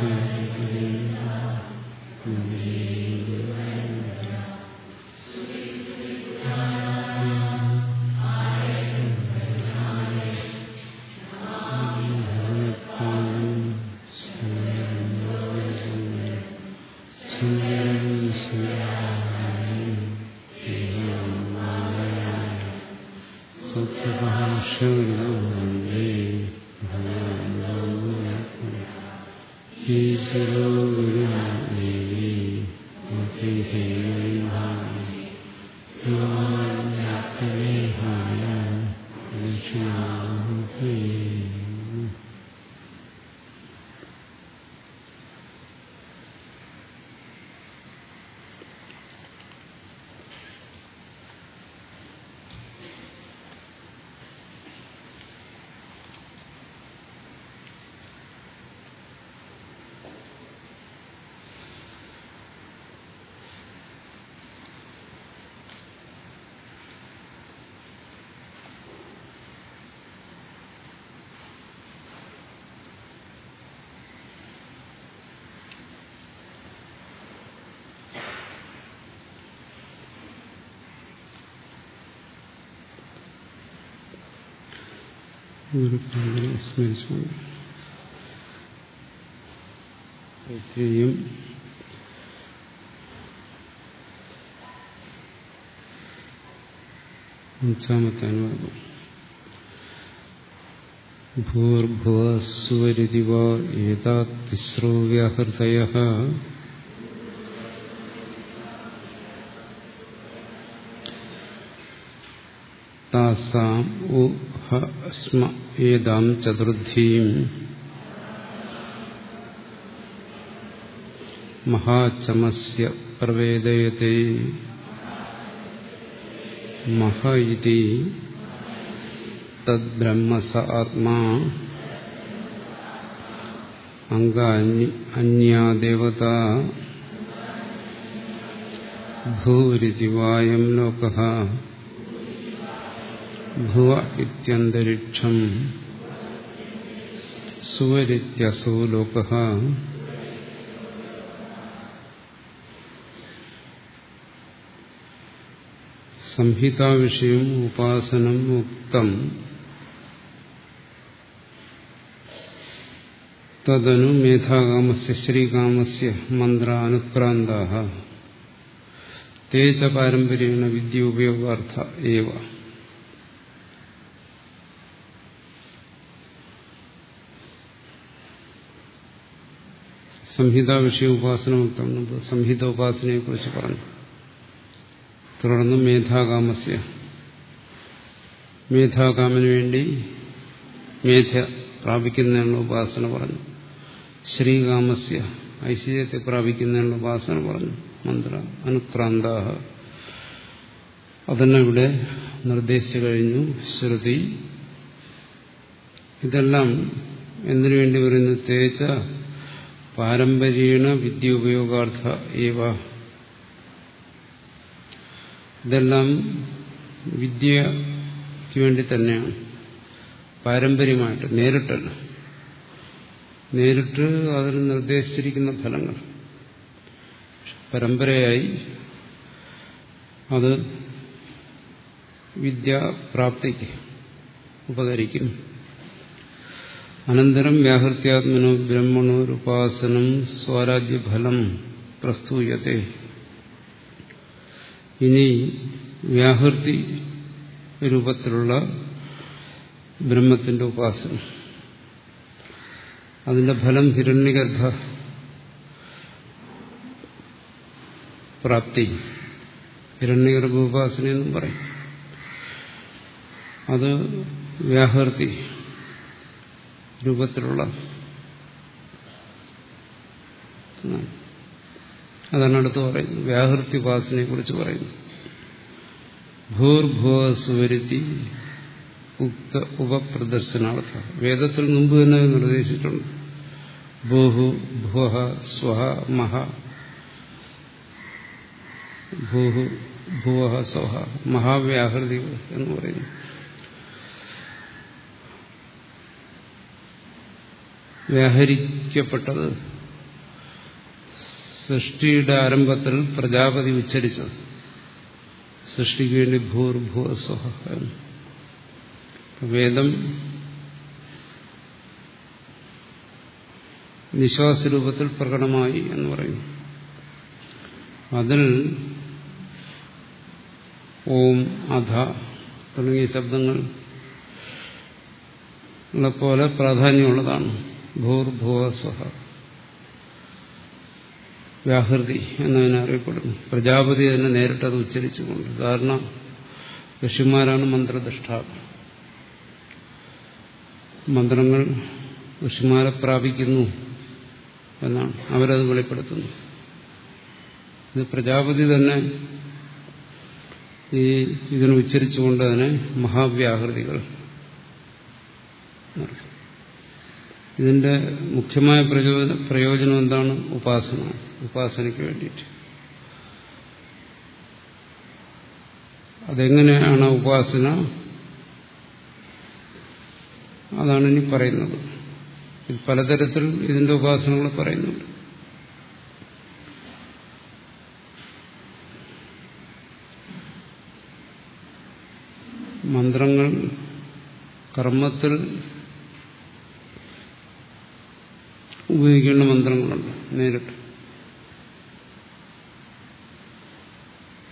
Amen. ഗുരുപാദനെ സ്മരിച്ചുകൊണ്ട് ഇത്രയും അഞ്ചാമത്തെ അനുവാദം ഭൂർഭുവസ്വരിതി വാ ഏതാ തിസ്രോ വ്യാഹൃതയ താസാം ഉ ഹ സ്മ ഏതാം ചതുർഥീം മഹാചമസ്യ പ്രവേദയത്തെ മഹ ഇതി തദ്ബ്രഹ്മ സ ആത്മാ. അംഗ അന്യാ ദേവത. ലോക. ഭുവ ഇത്യന്തരിക്ഷം സുവരിത്യസോ ലോക. സംഹിതാവിഷയം ഉപാസനം ഉക്തം തദനു മേധാകാമസ്യ ശ്രീകാമസ്യ മന്ത്ര അനുക്രാന്ത തേ ച പാരമ്പര്യേണ വിദ്യ ഉപയോഗാർത്ഥ ഏവ. സംഹിത വിഷയ ഉപാസന മുക്തം സംഹിത ഉപാസനയെ കുറിച്ച് പറഞ്ഞു. തുടർന്ന് മേധാകാമസ്യ. മേധാകാമന് വേണ്ടി മേധ പ്രാപിക്കുന്നതിനുള്ള ഉപാസന പറഞ്ഞു. ശ്രീകാമസ്യ ഐശ്വര്യത്തെ പ്രാപിക്കുന്നതിനുള്ള ഉപാസന പറഞ്ഞു. മന്ത്ര അനുക്രാന്ത അതന്നെ ഇവിടെ നിർദ്ദേശിച്ചു കഴിഞ്ഞു. ശ്രുതി. ഇതെല്ലാം എന്തിനു വേണ്ടി വരുന്നു തേജ പാരമ്പര്യേണ വിദ്യ ഉപയോഗാർത്ഥ ഏവ? ഇതെല്ലാം വിദ്യക്ക് വേണ്ടി തന്നെയാണ്. പാരമ്പര്യമായിട്ട് നേരിട്ടല്ല. നേരിട്ട് അതിൽ നിർദ്ദേശിച്ചിരിക്കുന്ന ഫലങ്ങൾ. പരമ്പരയായി അത് വിദ്യാപ്രാപ്തിക്ക് ഉപകരിക്കും. അനന്തരം വ്യാഹൃത്യാത്മനോ ബ്രഹ്മണോരുപാസനം സ്വരാജ്യഫലം പ്രസ്തൂയത്തെ. ഇനി വ്യാഹൃതി രൂപത്തിലുള്ള ബ്രഹ്മത്തിന്റെ ഉപാസനം. അതിന്റെ ഫലം ഹിരണ്യഗർഭ പ്രാപ്തി. ഹിരണ്യഗർഭ ഉപാസന എന്നും പറയും. അത് വ്യാഹൃതി രൂപത്തിലുള്ള അതാണ് അടുത്ത് പറയുന്നത്. വ്യാഹൃത്തി ഉപാസനയെ കുറിച്ച് പറയുന്നു ഭൂർഭുവ സുവരുത്തി ഉക്ത ഉപപ്രദർശനാർത്ഥ. വേദത്തിൽ മുമ്പ് തന്നെ നിർദ്ദേശിച്ചിട്ടുണ്ട്. ഭൂഹു ഭുവഹ സ്വഹ മഹ. ഭൂഹു ഭുവഹ സ്വഹ. മഹാവ്യാഹൃതി എന്ന് പറയുന്നു. വ്യാഹരിക്കപ്പെട്ടത് സൃഷ്ടിയുടെ ആരംഭത്തിൽ പ്രജാപതി ഉച്ചരിച്ചത്. സൃഷ്ടിക്ക് വേണ്ടി ഭൂർഭുവസ്വഹ വേദം നിശ്വാസരൂപത്തിൽ പ്രകടമായി എന്ന് പറയുന്നു അതിൽ ഓം അധ തുടങ്ങിയ ശബ്ദങ്ങൾ പോലെ പ്രാധാന്യമുള്ളതാണ്. ഭൂർഭുവ സ്വഹ വ്യാഹൃതി എന്നതിനെ അറിയപ്പെടുന്നു. പ്രജാപതി തന്നെ നേരിട്ടത് ഉച്ചരിച്ചുകൊണ്ട്. കാരണം ഋഷിമാരാണ് മന്ത്രദൃഷ്ടാവ് മന്ത്രങ്ങൾ ഋഷിമാരെ പ്രാപിക്കുന്നു എന്നാണ് അവരത് വെളിപ്പെടുത്തുന്നു. ഇത് പ്രജാപതി തന്നെ ഈ ഇതിനെ ഉച്ചരിച്ചുകൊണ്ട് തന്നെ മഹാവ്യാഹൃതികൾ ഇതിന്റെ മുഖ്യമായ പ്രയോജനം എന്താണ്? ഉപാസന ഉപാസനയ്ക്ക് വേണ്ടിയിട്ട്. അതെങ്ങനെയാണ് ഉപാസന? അതാണ് ഇനി പറയുന്നത്. പലതരത്തിൽ ഇതിന്റെ ഉപാസനകൾ പറയുന്നുണ്ട്. മന്ത്രങ്ങൾ കർമ്മത്തിൽ ഉപയോഗിക്കേണ്ട മന്ത്രങ്ങളുണ്ട്. നേരിട്ട്.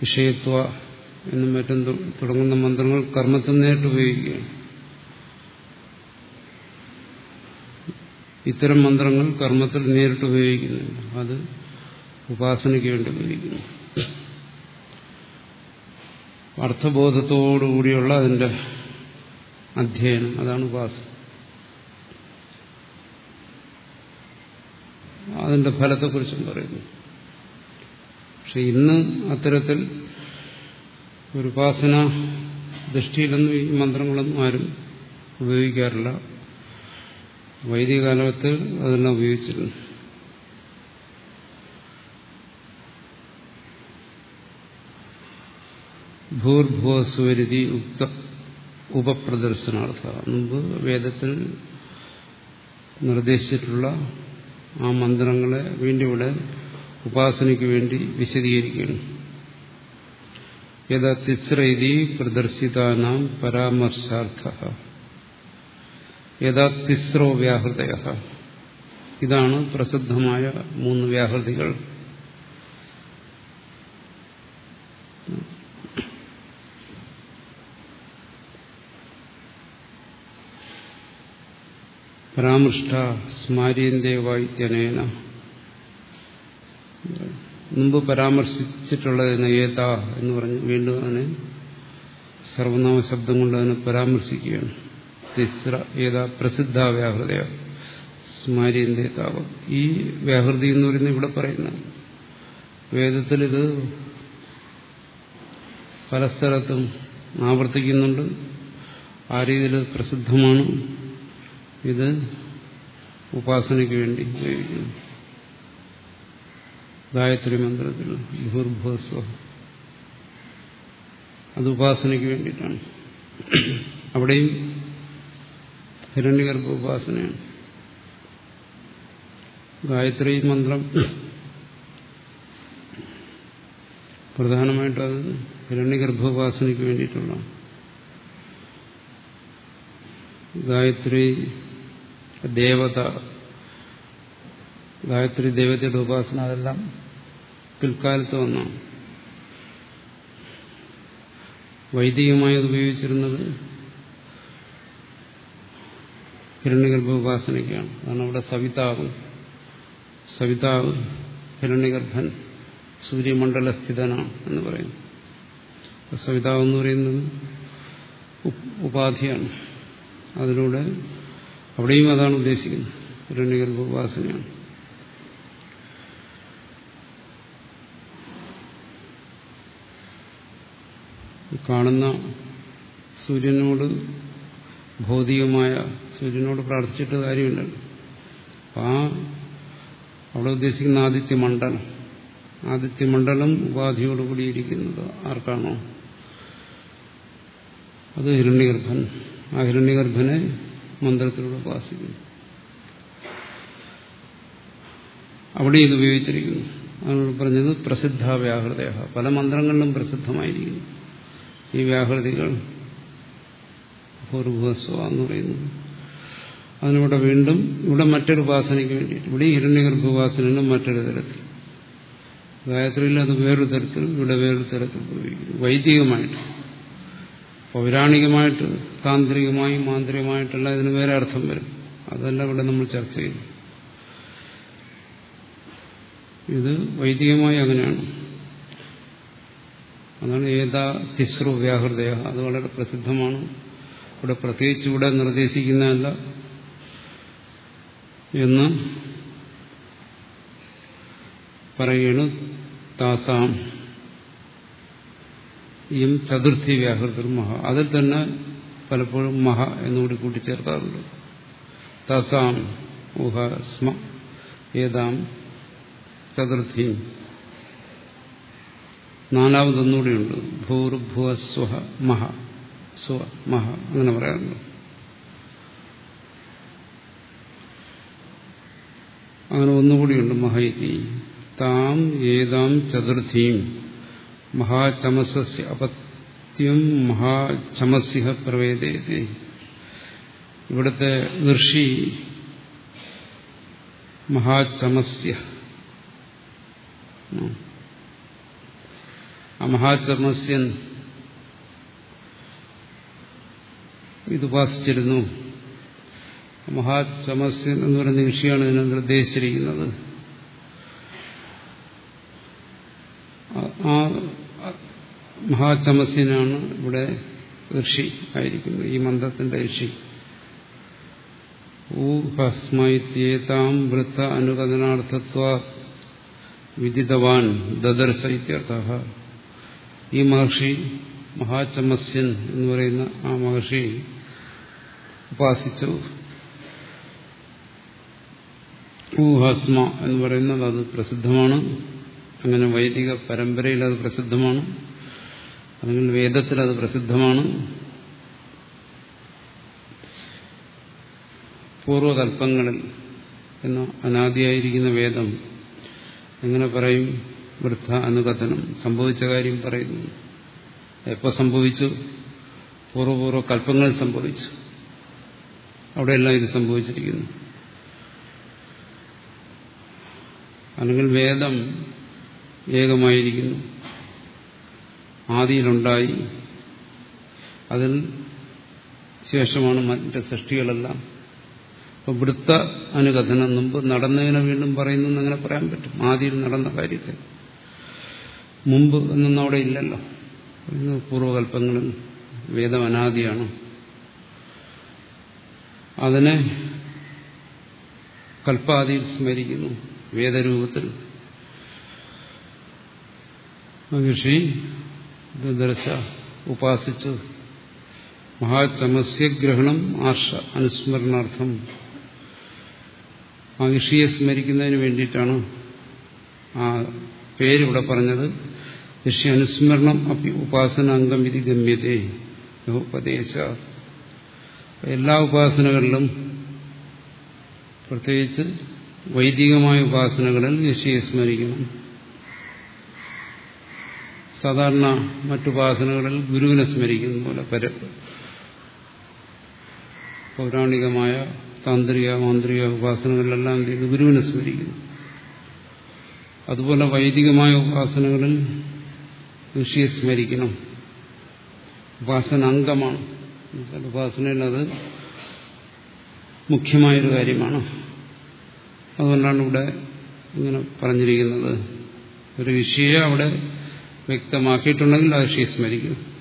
വിഷയത്വ എന്നും മറ്റും തുടങ്ങുന്ന മന്ത്രങ്ങൾ കർമ്മത്തിൽ നേരിട്ട് ഉപയോഗിക്കുകയാണ്. ഇത്തരം മന്ത്രങ്ങൾ കർമ്മത്തിൽ നേരിട്ട് ഉപയോഗിക്കുന്നുണ്ട്. അത് ഉപാസനയ്ക്ക് വേണ്ടി ഉപയോഗിക്കുന്നു. അർത്ഥബോധത്തോടുകൂടിയുള്ള അതിന്റെ അധ്യയനം. അതാണ് ഉപാസന. അതിന്റെ ഫലത്തെക്കുറിച്ചും പറയുന്നു. പക്ഷെ ഇന്ന് അത്തരത്തിൽ ഒരു ഉപാസന ദൃഷ്ടിയിലൊന്നും ഈ മന്ത്രങ്ങളൊന്നും ആരും ഉപയോഗിക്കാറില്ല. വൈദിക കാലത്ത് അതെല്ലാം ഉപയോഗിച്ചിരുന്നു. ഭൂർഭുവസ്വരുതി ഉക്ത ഉപപ്രദർശനാർത്ഥ. മുമ്പ് വേദത്തിൽ നിർദ്ദേശിച്ചിട്ടുള്ള ആ മന്ത്രങ്ങളെ വീണ്ടും ഇവിടെ ഉപാസനയ്ക്ക് വേണ്ടി വിശദീകരിക്കുകയാണ്. യഥാ തിസ്രൈതി പ്രദർശിതാനാം പരാമർശാർത്ഥ. യഥാ തിസ്രോ വ്യാഹൃതയ ഇതാണ് പ്രസിദ്ധമായ മൂന്ന് വ്യാഹൃതികൾ. പരാമൃഷ്ട സ്മാര്യന്തേവായിത്യനേന മുമ്പ് പരാമർശിച്ചിട്ടുള്ളതിന് ഏത എന്ന് പറഞ്ഞ് വീണ്ടും അതിനെ സർവനാമ ശബ്ദം കൊണ്ട് അതിനെ പരാമർശിക്കുകയാണ്. തിസ്ര ഏതാ പ്രസിദ്ധ വ്യാഹൃതയ. സ്മാര്യന്തേതാവ് ഈ വ്യാഹൃതി എന്ന് പറയുന്നത് ഇവിടെ പറയുന്നത് വേദത്തിൽ ഇത് പല സ്ഥലത്തും ആവർത്തിക്കുന്നുണ്ട്. ആ രീതിയിൽ പ്രസിദ്ധമാണ്. ഇത് ഉപാസനയ്ക്ക് വേണ്ടി ഉപയോഗിക്കുന്നു. ഗായത്രി മന്ത്രത്തിൽ ഭൂർഭുവസ്വ അത് ഉപാസനയ്ക്ക് വേണ്ടിയിട്ടാണ്. അവിടെയും ഹിരണ്യഗർഭ ഉപാസനയാണ്. ഗായത്രി മന്ത്രം പ്രധാനമായിട്ടും അത് ഹിരണ്യഗർഭോപാസനയ്ക്ക് വേണ്ടിയിട്ടുള്ളതാണ്. ഗായത്രി ദേവത ഗായത്രി ദേവതയുടെ ഉപാസന അതെല്ലാം പിൽക്കാലത്ത് വന്നാണ് വൈദികമായി ഉപയോഗിച്ചിരുന്നത് ഹിരണ്യഗർഭ ഉപാസനയ്ക്കാണ്. കാരണം അവിടെ സവിതാവ്. സവിതാവ് ഹിരണ്യഗർഭൻ സൂര്യമണ്ഡലസ്ഥിതനാണ് എന്ന് പറയുന്നു. സവിതാവ് എന്ന് പറയുന്നത് ഉപാധിയാണ്. അതിലൂടെ അവിടെയും അതാണ് ഉദ്ദേശിക്കുന്നത്. ഹിരണ്യഗർഭ ഉപാസനയാണ് കാണുന്ന സൂര്യനോട് ഭൗതികമായ സൂര്യനോട് പ്രാർത്ഥിച്ചിട്ട് കാര്യമില്ല. അപ്പം ആ അവിടെ ഉദ്ദേശിക്കുന്ന ആദിത്യമണ്ഡലം ആദിത്യമണ്ഡലം ഉപാധിയോടുകൂടിയിരിക്കുന്നത് ആർക്കാണോ? അത് ഹിരണ്യഗർഭൻ. ആ ഹിരണ്യഗർഭനെ മന്ത്രത്തിലൂടെ ഉപാസിക്കുന്നു. അവിടെ ഇത് ഉപയോഗിച്ചിരിക്കുന്നു. അതിനോട് പറഞ്ഞത് പ്രസിദ്ധ വ്യാഹൃത പല മന്ത്രങ്ങളിലും പ്രസിദ്ധമായിരിക്കുന്നു. ഈ വ്യാഹൃതികൾ എന്ന് പറയുന്നു അതിനിവിടെ വീണ്ടും ഇവിടെ മറ്റൊരു ഉപാസനയ്ക്ക് വേണ്ടിയിട്ട്. ഇവിടെ ഹിരണ്യഗർഭോപാസനയിലും മറ്റൊരു തരത്തിൽ. ഗായത്രിയിൽ അത് വേറൊരു തരത്തിൽ ഇവിടെ വേറൊരു തരത്തിൽ ഉപയോഗിക്കുന്നു. വൈദികമായിട്ട്. പൗരാണികമായിട്ട് താന്ത്രികമായും മാന്ത്രികമായിട്ടുള്ള ഇതിന് വേറെ അർത്ഥം വരും. അതല്ല ഇവിടെ നമ്മൾ ചർച്ച ചെയ്യുന്നു ഇത് വൈദികമായി അങ്ങനെയാണ്. അതാണ് ഏതാ തിസ്രു വ്യാഹൃദയ അത് വളരെ പ്രസിദ്ധമാണ്. ഇവിടെ പ്രത്യേകിച്ച് ഇവിടെ നിർദ്ദേശിക്കുന്നതല്ല. എന്ന് പറയുകയാണ് താസാം. ഇം ചതുർത്ഥി വ്യാഹൃതർ മഹ. അതിൽ തന്നെ പലപ്പോഴും മഹ എന്നുകൂടി കൂട്ടിച്ചേർക്കാറുണ്ട്. തസാം ഊഹ സ്മ ഏതാം ചതുർത്ഥി. നാലാമതൊന്നുകൂടിയുണ്ട് ഭൂർഭുവ സ്വഹ മഹ. സ്വ മഹ അങ്ങനെ പറയാറുണ്ട്. അങ്ങനെ ഒന്നുകൂടിയുണ്ട് മഹൈതി താം ഏതാം ചതുർത്ഥിയും മഹാചമസസ്യ അപത്യം മഹാചമസ്യ പ്രവേദയത്തെ ഇവിടുത്തെ ഋഷി മഹാചമസ്യ. ആ മഹാചമസ്യൻ ഇത് ഉപാസിച്ചിരുന്നു. മഹാചമസ്യൻ എന്ന് പറയുന്ന ഋഷിയാണ് ഇതിനെ നിർദ്ദേശിച്ചിരിക്കുന്നത്. ആ മഹാചമസ്യനാണ് ഇവിടെ ഋഷി ആയിരിക്കുന്നത് ഈ മന്ത്രത്തിന്റെ ഋഷി. ഊഹസ്മൈത്യേതാം വൃത്ത അനുകഥനാർത്ഥത്വ വിദിതവാൻ ദദർശ ഇത്യർത്ഥ ഈ മഹർഷി മഹാചമസ്യൻ എന്ന് പറയുന്ന ആ മഹർഷി ഉപാസിച്ചു. ഊഹസ്മ എന്ന് പറയുന്നത് അത് പ്രസിദ്ധമാണ്. അങ്ങനെ വൈദിക പരമ്പരയിൽ അത് പ്രസിദ്ധമാണ്. അല്ലെങ്കിൽ വേദത്തിൽ അത് പ്രസിദ്ധമാണ്. പൂർവകൽപ്പങ്ങളിൽ എന്ന അനാദിയായിരിക്കുന്ന വേദം എങ്ങനെ പറയും? വൃദ്ധ അനുകഥനം സംഭവിച്ച കാര്യം പറയുന്നു. എപ്പോൾ സംഭവിച്ചു? പൂർവപൂർവ കൽപ്പങ്ങൾ സംഭവിച്ചു. അവിടെയെല്ലാം ഇത് സംഭവിച്ചിരിക്കുന്നു. അല്ലെങ്കിൽ വേദം ഏകമായിരിക്കുന്നു. ആദിയിലുണ്ടായി. അതിൽ ശേഷമാണ് മറ്റ് സൃഷ്ടികളെല്ലാം. അപ്പൊ വൃത്ത അനുകഥനം മുമ്പ് നടന്നതിനെ വീണ്ടും പറയുന്നു അങ്ങനെ പറയാൻ പറ്റും. ആദ്യം നടന്ന കാര്യത്തെ മുമ്പ് എന്നൊന്നും അവിടെ ഇല്ലല്ലോ. പൂർവകൽപ്പങ്ങളിൽ വേദം അനാദിയാണ് അതിനെ കൽപ്പാദിയിൽ സ്മരിക്കുന്നു വേദരൂപത്തിൽ. ഋഷി ദർശ ഉപാസിച്ചു. മഹാചമസ്യഗ്രഹണം ആർഷ അനുസ്മരണാർത്ഥം. ആ ഋഷിയെ സ്മരിക്കുന്നതിന് വേണ്ടിയിട്ടാണ് ആ പേരിവിടെ പറഞ്ഞത്. ഋഷി അനുസ്മരണം അപ്പി ഉപാസന അംഗം വിധി ഗമ്യതേ ഉപദേശ എല്ലാ ഉപാസനകളിലും പ്രത്യേകിച്ച് വൈദികമായ ഉപാസനകളിൽ ഋഷിയെ സ്മരിക്കണം സാധാരണ മറ്റുപാസനകളിൽ ഗുരുവിനെ സ്മരിക്കുന്ന പോലെ പര പൗരാണികമായ താന്ത്രിക മാന്ത്രിക ഉപാസനകളിലെല്ലാം എന്ത് ചെയ്യുന്നു? ഗുരുവിനെ സ്മരിക്കുന്നു. അതുപോലെ വൈദികമായ ഉപാസനകളിൽ ഋഷിയെ സ്മരിക്കണം. ഉപാസന അംഗമാണ്. ഉപാസനയിൽ അത് മുഖ്യമായൊരു കാര്യമാണ്. അതുകൊണ്ടാണ് ഇവിടെ ഇങ്ങനെ പറഞ്ഞിരിക്കുന്നത്. ഒരു ഋഷിയെ അവിടെ വ്യക്തമാക്കിയിട്ടുണ്ടെങ്കിൽ ആ സ്മരിക്കുക സ്മരിക്കുന്നു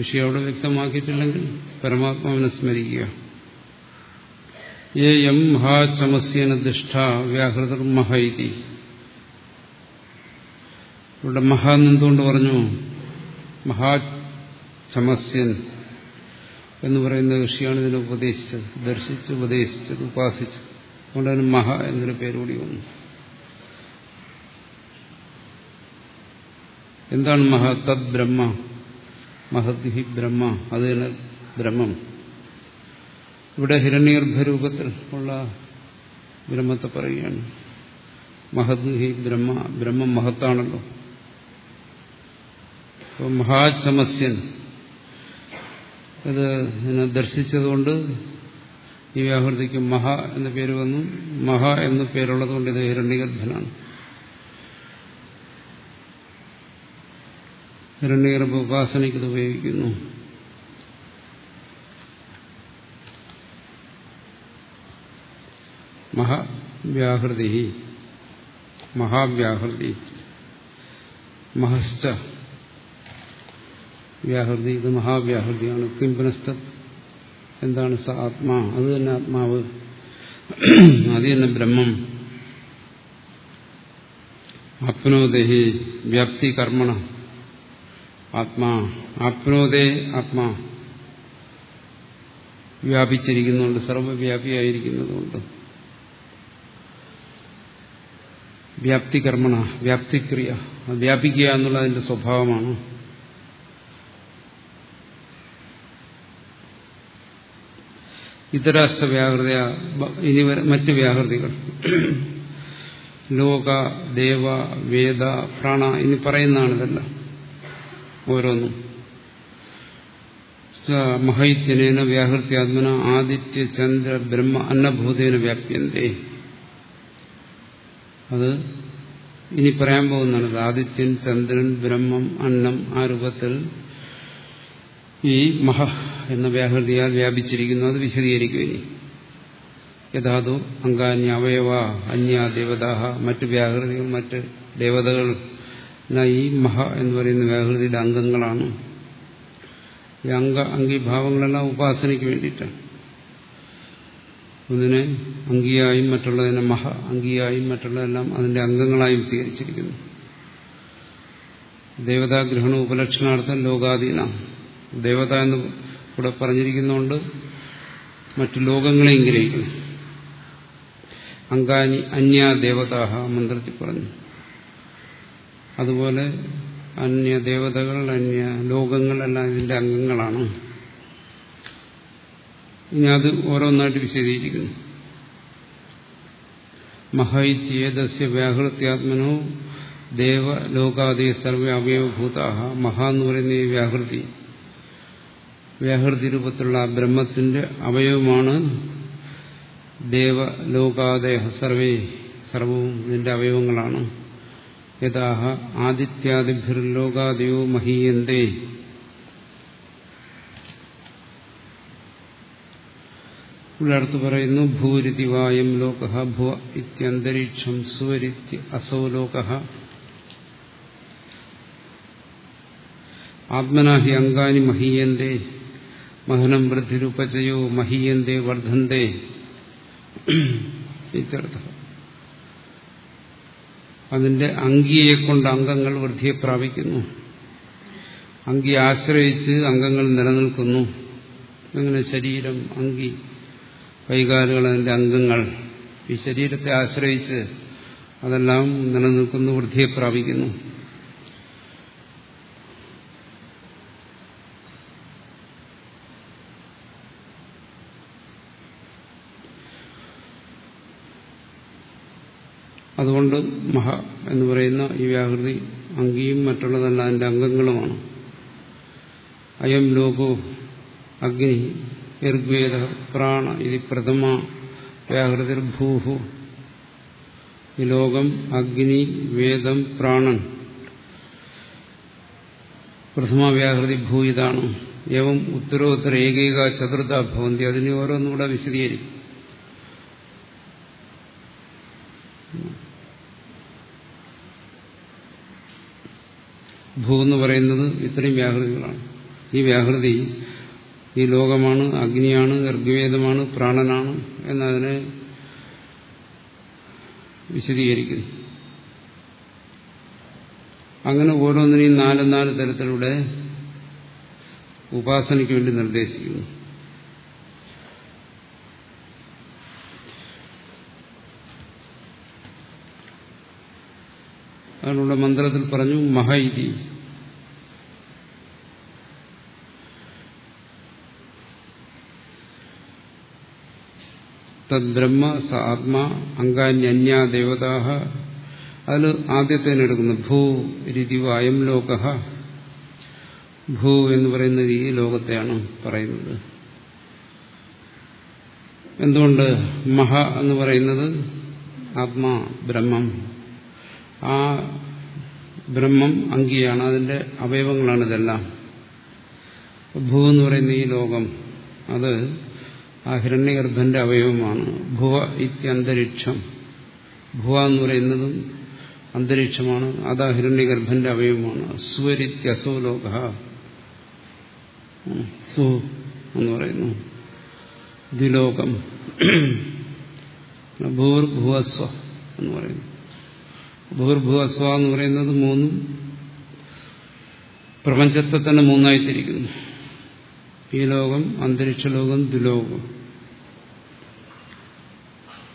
ഋഷി അവിടെ വ്യക്തമാക്കിയിട്ടില്ലെങ്കിൽ പരമാത്മാവിനെ സ്മരിക്കുക. ഏ എം മഹാചമസ്യന ദിഷ്ഠ വ്യാഹൃതർ മഹൈതി ഇവിടെ മഹ എന്തുകൊണ്ട് പറഞ്ഞു? മഹാ ചമസ്യൻ എന്ന് പറയുന്ന ഋഷിയാണ് ഇതിനെ ഉപദേശിച്ചത്. ദർശിച്ച് ഉപദേശിച്ചത് ഉപാസിച്ചത് അതുകൊണ്ട് തന്നെ മഹ എന്നൊരു പേരുകൂടി വന്നു. എന്താണ് മഹ തദ് ബ്രഹ്മ? മഹദ്ഹി ബ്രഹ്മ അത് തന്നെ ബ്രഹ്മം. ഇവിടെ ഹിരണ്യർഭരൂപത്തിൽ ഉള്ള ബ്രഹ്മത്തെ പറയുകയാണ്. മഹത് ഹി ബ്രഹ്മ ബ്രഹ്മം മഹത്താണല്ലോ. അപ്പോൾ മഹാചമസ്യൻ ഇത് ഇതിനെ ദർശിച്ചതുകൊണ്ട് ഈ വ്യാഹൃതിക്ക് മഹ എന്ന പേര് വന്നു. മഹ എന്ന പേരുള്ളതുകൊണ്ട് ഇത് ഹിരണ്യഗർഭനാണ്. ഹിരണ്യഗർഭ ഉപാസനയ്ക്ക് ഇത് ഉപയോഗിക്കുന്നു. മഹാവ്യാഹൃതി മഹാവ്യാഹൃതി മഹശ്ച. വ്യാഹൃതി ഇത് മഹാവ്യാഹൃതിയാണ്. കിംപുനസ്ഥ എന്താണ് സ ആത്മാ? അത് തന്നെ ആത്മാവ്. അത് തന്നെ ബ്രഹ്മം. ആത്മനോദേഹി വ്യാപ്തി കർമ്മണ. ആത്മാ ആപ്നോദേ ആത്മാ. വ്യാപിച്ചിരിക്കുന്നുണ്ട് സർവവ്യാപിയായിരിക്കുന്നതുകൊണ്ട്. വ്യാപ്തി കർമ്മണ വ്യാപ്തിക്രിയ വ്യാപിക്കുക എന്നുള്ളതിന്റെ സ്വഭാവമാണ്. ഇതരാഷ്ട്ര വ്യാകൃത ഇനി മറ്റ് വ്യാകൃതികൾ. ലോക ദേവ വേദ പ്രാണ ഇനി പറയുന്നതാണ് ഇതെല്ലാം ഓരോന്നും. മഹൈത്യനേന വ്യാഹൃത്യാത്മന ആദിത്യ ചന്ദ്ര ബ്രഹ്മ അന്നഭൂതേന വ്യാപ്യന്തേ. അത് ഇനി പറയാൻ പോകുന്നതാണ്. ആദിത്യൻ ചന്ദ്രൻ ബ്രഹ്മം അന്നം ആ രൂപത്തിൽ ഈ മഹ എന്ന വ്യാഹൃതിയാൽ വ്യാപിച്ചിരിക്കുന്നു. അത് വിശദീകരിക്കും ഇനി. യഥാതു അങ്കാന്യ അവയവ അന്യ ദേവതാഹ മറ്റ് വ്യാഹൃതികൾ മറ്റ് ദേവതകൾ ഈ മഹ എന്ന് പറയുന്ന വ്യാകൃതിയുടെ അംഗങ്ങളാണ്. ഈ അംഗ അംഗീഭാവങ്ങളെല്ലാം ഉപാസനയ്ക്ക് വേണ്ടിയിട്ടാണ്. ഒന്നിനെ അംഗിയായും മറ്റുള്ളതിനെ മഹ അംഗിയായും മറ്റുള്ളതെല്ലാം അതിന്റെ അംഗങ്ങളായും സ്വീകരിച്ചിരിക്കുന്നു. ദേവതാഗ്രഹണ ഉപലക്ഷണാർത്ഥം ലോകാധീന ദേവത എന്ന് കൂടെ പറഞ്ഞിരിക്കുന്നതുകൊണ്ട് മറ്റു ലോകങ്ങളെയും ഗ്രഹിക്കുന്നു അങ്കാനി അന്യ ദേവതാഹ മന്ത്രത്തിൽ പറഞ്ഞു. അതുപോലെ അന്യ ദേവതകൾ അന്യ ലോകങ്ങളെല്ലാം ഇതിന്റെ അംഗങ്ങളാണ്. ഇനി അത് ഓരോന്നായിട്ട് വിശദീകരിക്കുന്നു. മഹൈത്യേതസ്യ വ്യാഹൃത്യാത്മനോ ദേവ ലോകാദി സർവ അവയവഭൂത മഹാ എന്ന് പറയുന്ന ഈ വ്യാഹൃതി. വ്യാഹൃതി രൂപത്തിലുള്ള ആ ബ്രഹ്മത്തിന്റെ അവയവമാണ് ദേവ ലോകാദേഹ സർവേ സർവവും ഇതിന്റെ അവയവങ്ങളാണ്. യഥാഹ ആദിത്യാദിഭിർലോകാദയോ മഹീയന്തേ. ഇവിടെ പറയുന്നു ഭൂരിതി വായം ലോക ഭുവ ഇത്യന്തരീക്ഷം സുവരിത്യ അസൗ ലോക. ആത്മനാഹി അംഗാനി മഹീയന്തേ മഹനം വൃദ്ധിരുപചയോ മഹീയന്തേ വർദ്ധന്തേ ഇത്യർത്ഥം അതിന്റെ അങ്കിയെ കൊണ്ട് അംഗങ്ങൾ വൃദ്ധിയെ പ്രാപിക്കുന്നു. അങ്കി ആശ്രയിച്ച് അംഗങ്ങൾ നിലനിൽക്കുന്നു. അങ്ങനെ ശരീരം അങ്കി കൈകാലുകൾ അതിന്റെ അംഗങ്ങൾ. ഈ ശരീരത്തെ ആശ്രയിച്ച് അതെല്ലാം നിലനിൽക്കുന്നു വൃദ്ധിയെ പ്രാപിക്കുന്നു. അതുകൊണ്ട് മഹ എന്ന് പറയുന്ന ഈ വ്യാകൃതി അങ്കിയും മറ്റുള്ളതല്ല അതിന്റെ അംഗങ്ങളുമാണ്. അയം ലോകോ അഗ്നി ഋഗ്വേദ പ്രാണ ഇത് പ്രഥമ വ്യാകൃതിർ ഭൂഹു. ഈ ലോകം അഗ്നി വേദം പ്രാണൻ. പ്രഥമ വ്യാകൃതി ഭൂ ഇതാണ്. ഏവം ഉത്തരോത്തര ഏകൈക ചതുർത്ഥ ഭവന്തി. അതിനെ ഓരോന്നുകൂടെ വിശദീകരിക്കും. ഭൂ എന്ന് പറയുന്നത് ഇത്രയും വ്യാഹൃതികളാണ് ഈ വ്യാഹൃതി ഈ ലോകമാണ് അഗ്നിയാണ് ഋഗ്വേദമാണ് പ്രാണനാണ് എന്നതിനെ വിശദീകരിക്കുന്നു. അങ്ങനെ ഓരോന്നിനെയും നാല് നാല് തരത്തിലൂടെ ഉപാസനയ്ക്ക് വേണ്ടി നിർദ്ദേശിക്കുന്നു. അതിനുള്ള മന്ത്രത്തിൽ പറഞ്ഞു മഹൈതി തദ്ബ്രഹ്മ സ ആത്മാ അംഗാന്യന്യാ ദേവതാഹ. അതിൽ ആദ്യത്തെ എടുക്കുന്നു ഭൂ രിതിവ അയം ലോക ഭൂ എന്ന് പറയുന്നത് ഈ ലോകത്തെയാണ് പറയുന്നത്. എന്തുകൊണ്ട് മഹ എന്ന് പറയുന്നത്? ആത്മാ ബ്രഹ്മം. ആ ബ്രഹ്മം അങ്കിയാണ് അതിന്റെ അവയവങ്ങളാണ് ഇതെല്ലാം. ഭൂ എന്ന് പറയുന്ന ഈ ലോകം അത് ആ ഹിരണ്യഗർഭന്റെ അവയവമാണ്. ഭുവ ഇത്യന്തരീക്ഷം ഭുവ എന്ന് പറയുന്നതും അന്തരീക്ഷമാണ് അത് ആ ഹിരണ്യഗർഭന്റെ അവയവമാണ്. സുവരിത്യസോ ലോക സു എന്ന് പറയുന്നു. ദ്വിലോകം. ഭൂർ ഭുവസ്വ എന്ന് പറയുന്നു. ഭൂർഭുവസ്വ എന്ന് പറയുന്നത് മൂന്നും പ്രപഞ്ചത്തെ തന്നെ മൂന്നായി തിരിക്കുന്നു ഈ ലോകം അന്തരീക്ഷ ലോകം ദുലോകം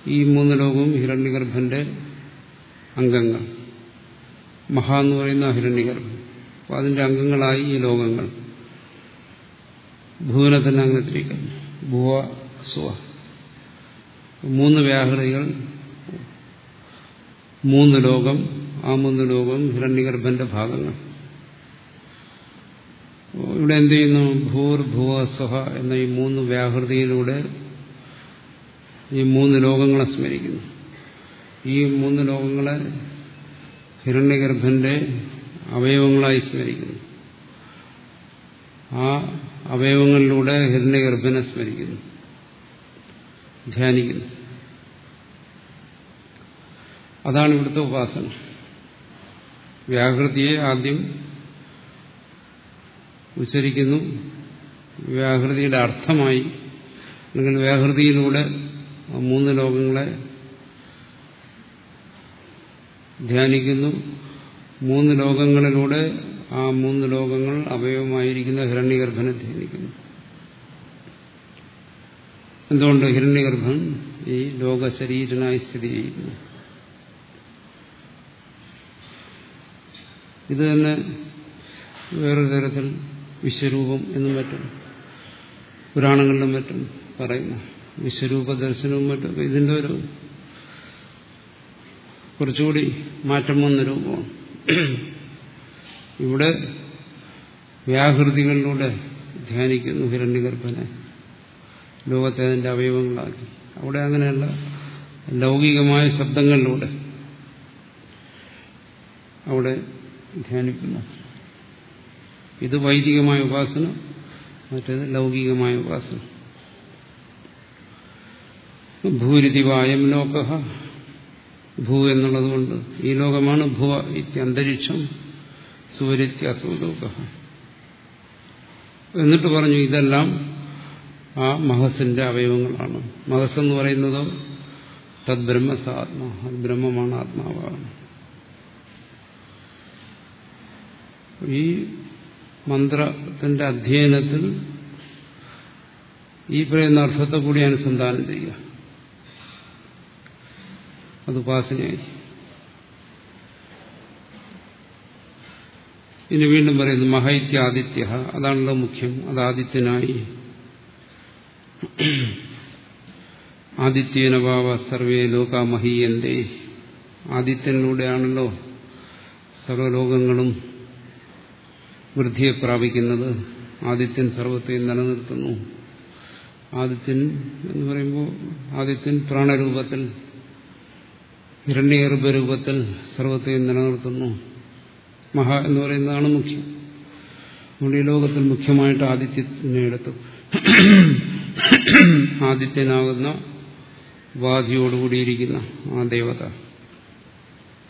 ഈ മൂന്ന് ലോകവും ഹിരണ്യഗർഭന്റെ അംഗങ്ങൾ. മഹാ എന്ന് പറയുന്ന ഹിരണ്യഗർഭം അപ്പോൾ അതിന്റെ അംഗങ്ങളായി ഈ ലോകങ്ങൾ. ഭൂവിനെ തന്നെ അങ്ങനെ തിരിക്കുന്നു. ഭുവ സ്വ. മൂന്ന് വ്യാഹൃതികൾ മൂന്ന് ലോകം ആ മൂന്ന് ലോകം ഹിരണ്യഗർഭന്റെ ഭാഗങ്ങൾ. ഇവിടെ എന്ത് ചെയ്യുന്നു? ഭൂർ ഭുവ സ്വഹ എന്ന ഈ മൂന്ന് വ്യാഹൃതിയിലൂടെ ഈ മൂന്ന് ലോകങ്ങളെ സ്മരിക്കുന്നു. ഈ മൂന്ന് ലോകങ്ങളെ ഹിരണ്യഗർഭന്റെ അവയവങ്ങളായി സ്മരിക്കുന്നു. ആ അവയവങ്ങളിലൂടെ ഹിരണ്യഗർഭനെ സ്മരിക്കുന്നു. ധ്യാനിക്കുന്നു. അതാണ് ഇവിടുത്തെ ഉപാസന. വ്യാകൃതിയെ ആദ്യം ഉച്ചരിക്കുന്നു. വ്യാകൃതിയുടെ അർത്ഥമായി അല്ലെങ്കിൽ വ്യാകൃതിയിലൂടെ മൂന്ന് ലോകങ്ങളെ ധ്യാനിക്കുന്നു. മൂന്ന് ലോകങ്ങളിലൂടെ ആ മൂന്ന് ലോകങ്ങൾ അവയവമായിരിക്കുന്ന ഹിരണ്യഗർഭനെ ധ്യാനിക്കുന്നു. എന്തുകൊണ്ട് ഹിരണ്യഗർഭൻ ഈ ലോകശരീരനായി സ്ഥിതി ചെയ്യുന്നു? ഇത് തന്നെ വേറൊരു തരത്തിൽ വിശ്വരൂപം എന്നും മറ്റും പുരാണങ്ങളിലും മറ്റും പറയുന്നു. വിശ്വരൂപ ദർശനവും മറ്റും ഇതിന്റെ ഒരു കുറച്ചുകൂടി മാറ്റം വന്ന രൂപമാണ്. ഇവിടെ വ്യാഹൃതികളിലൂടെ ധ്യാനിക്കുന്നു ഹിരണ്യഗർഭനെ. ലോകത്തെ അതിന്റെ അവയവങ്ങളാക്കി. അവിടെ അങ്ങനെയുള്ള ലൗകികമായ ശബ്ദങ്ങളിലൂടെ അവിടെ ധ്യാനിക്കുന്നു. ഇത് വൈദികമായ ഉപാസന മറ്റേത് ലൗകികമായ ഉപാസന. ഭൂരിതിവായം ലോക. ഭൂ എന്നുള്ളതുകൊണ്ട് ഈ ലോകമാണ് ഭുവ ഇത്യന്തരീക്ഷം സൂര്യത്യാസോലോക എന്നിട്ട് പറഞ്ഞു ഇതെല്ലാം ആ മഹസിന്റെ അവയവങ്ങളാണ്. മഹസ് എന്ന് പറയുന്നത് തദ്ബ്രഹ്മസാത്മാ ബ്രഹ്മമാണ് ആത്മാവാണ്. ഈ മന്ത്രത്തിന്റെ അധ്യയനത്തിൽ ഈ പറയുന്ന അർത്ഥത്തെ കൂടി അനുസന്ധാനം ചെയ്യുക. അത് ഉപാസനയായി. ഇനി വീണ്ടും പറയുന്നു മഹൈത്യാദിത്യ. അതാണല്ലോ മുഖ്യം. അത് ആദിത്യനായി. ആദിത്യേന ഭാവ സർവേ ലോക മഹീയന്തേ. ആദിത്യനിലൂടെയാണല്ലോ സർവലോകങ്ങളും വൃദ്ധിയെ പ്രാപിക്കുന്നത് ആദിത്യൻ സർവത്തെയും നിലനിർത്തുന്നു. ആദിത്യൻ എന്ന് പറയുമ്പോൾ ആദിത്യൻ പ്രാണരൂപത്തിൽ ഹിരണ്യഗർഭരൂപത്തിൽ സർവത്തെയും നിലനിർത്തുന്നു. മഹാ എന്ന് പറയുന്നതാണ് മുഖ്യം. അതുകൊണ്ട് ഈ ലോകത്തിൽ മുഖ്യമായിട്ട് ആദിത്യത്തിനെ എടുത്തു. ആദിത്യനാകുന്ന ഉപാധിയോടുകൂടിയിരിക്കുന്ന ആ ദേവത.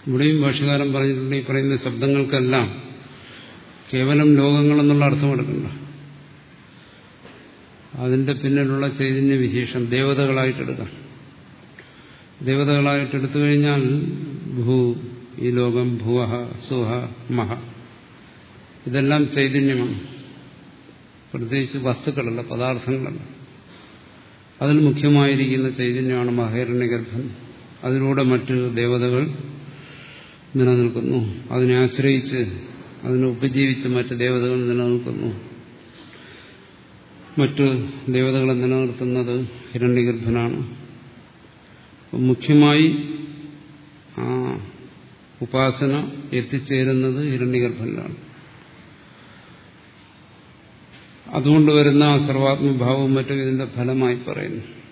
ഇവിടെയും ഭാഷകാലം പറഞ്ഞിട്ടുണ്ട് ഈ പറയുന്ന ശബ്ദങ്ങൾക്കെല്ലാം കേവലം ലോകങ്ങളെന്നുള്ള അർത്ഥമെടുക്കണ്ട അതിന്റെ പിന്നിലുള്ള ചൈതന്യ വിശേഷം ദേവതകളായിട്ടെടുക്കാം ദേവതകളായിട്ടെടുത്തു കഴിഞ്ഞാൽ ഭൂ ഈ ലോകം ഭൂവഹ സുഹ മഹ. ഇതെല്ലാം ചൈതന്യമാണ്. പ്രത്യേകിച്ച് വസ്തുക്കളല്ല പദാർത്ഥങ്ങളല്ല. അതിൽ മുഖ്യമായിരിക്കുന്ന ചൈതന്യമാണ് മഹേരണ്യഗർഭൻ അതിലൂടെ മറ്റ് ദേവതകൾ നിലനിൽക്കുന്നു. അതിനെ ആശ്രയിച്ച് അതിനെ ഉപജീവിച്ച് മറ്റ് ദേവതകൾ നിലനിൽക്കുന്നു. മറ്റ് ദേവതകളെ നിലനിർത്തുന്നത് ഹിരണ്യഗർഭനാണ്. മുഖ്യമായി ആ ഉപാസന എത്തിച്ചേരുന്നത് ഹിരണ്യഗർഭനിലാണ്. അതുകൊണ്ട് വരുന്ന സർവാത്മഭാവവും മറ്റും ഇതിന്റെ ഫലമായി പറയുന്നു.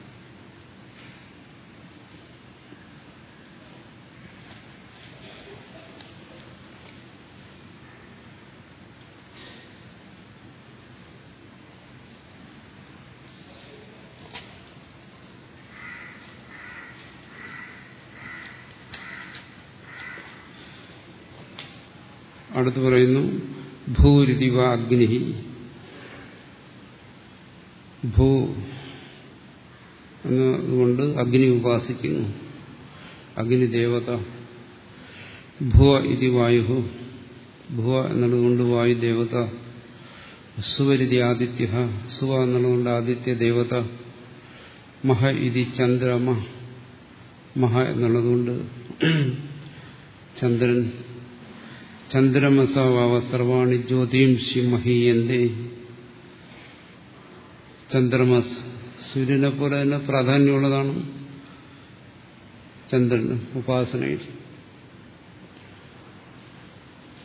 അടുത്ത് പറയുന്നു ഭൂരിതിവ അഗ്നി ഭൂ എന്നതുകൊണ്ട് അഗ്നി ഉപാസിക്കുന്നു. അഗ്നി ദേവത. ഭുവ ഇതി വായു ഭുവ എന്നതുകൊണ്ട് വായു ദേവത. സുവരിതി ആദിത്യ സുവ എന്നതുകൊണ്ട് ആദിത്യ ദേവത. മഹ ഇതി ചന്ദ്രമ. മഹ എന്നുള്ളതുകൊണ്ട് ചന്ദ്രൻ ചന്ദ്രമസാവാവ സർവാണി ജ്യോതിംഷി മഹീയന്തേ ചന്ദ്രമസ് സൂര്യനെ പോലെ തന്നെ പ്രാധാന്യമുള്ളതാണ് ചന്ദ്രൻ ഉപാസനയിൽ.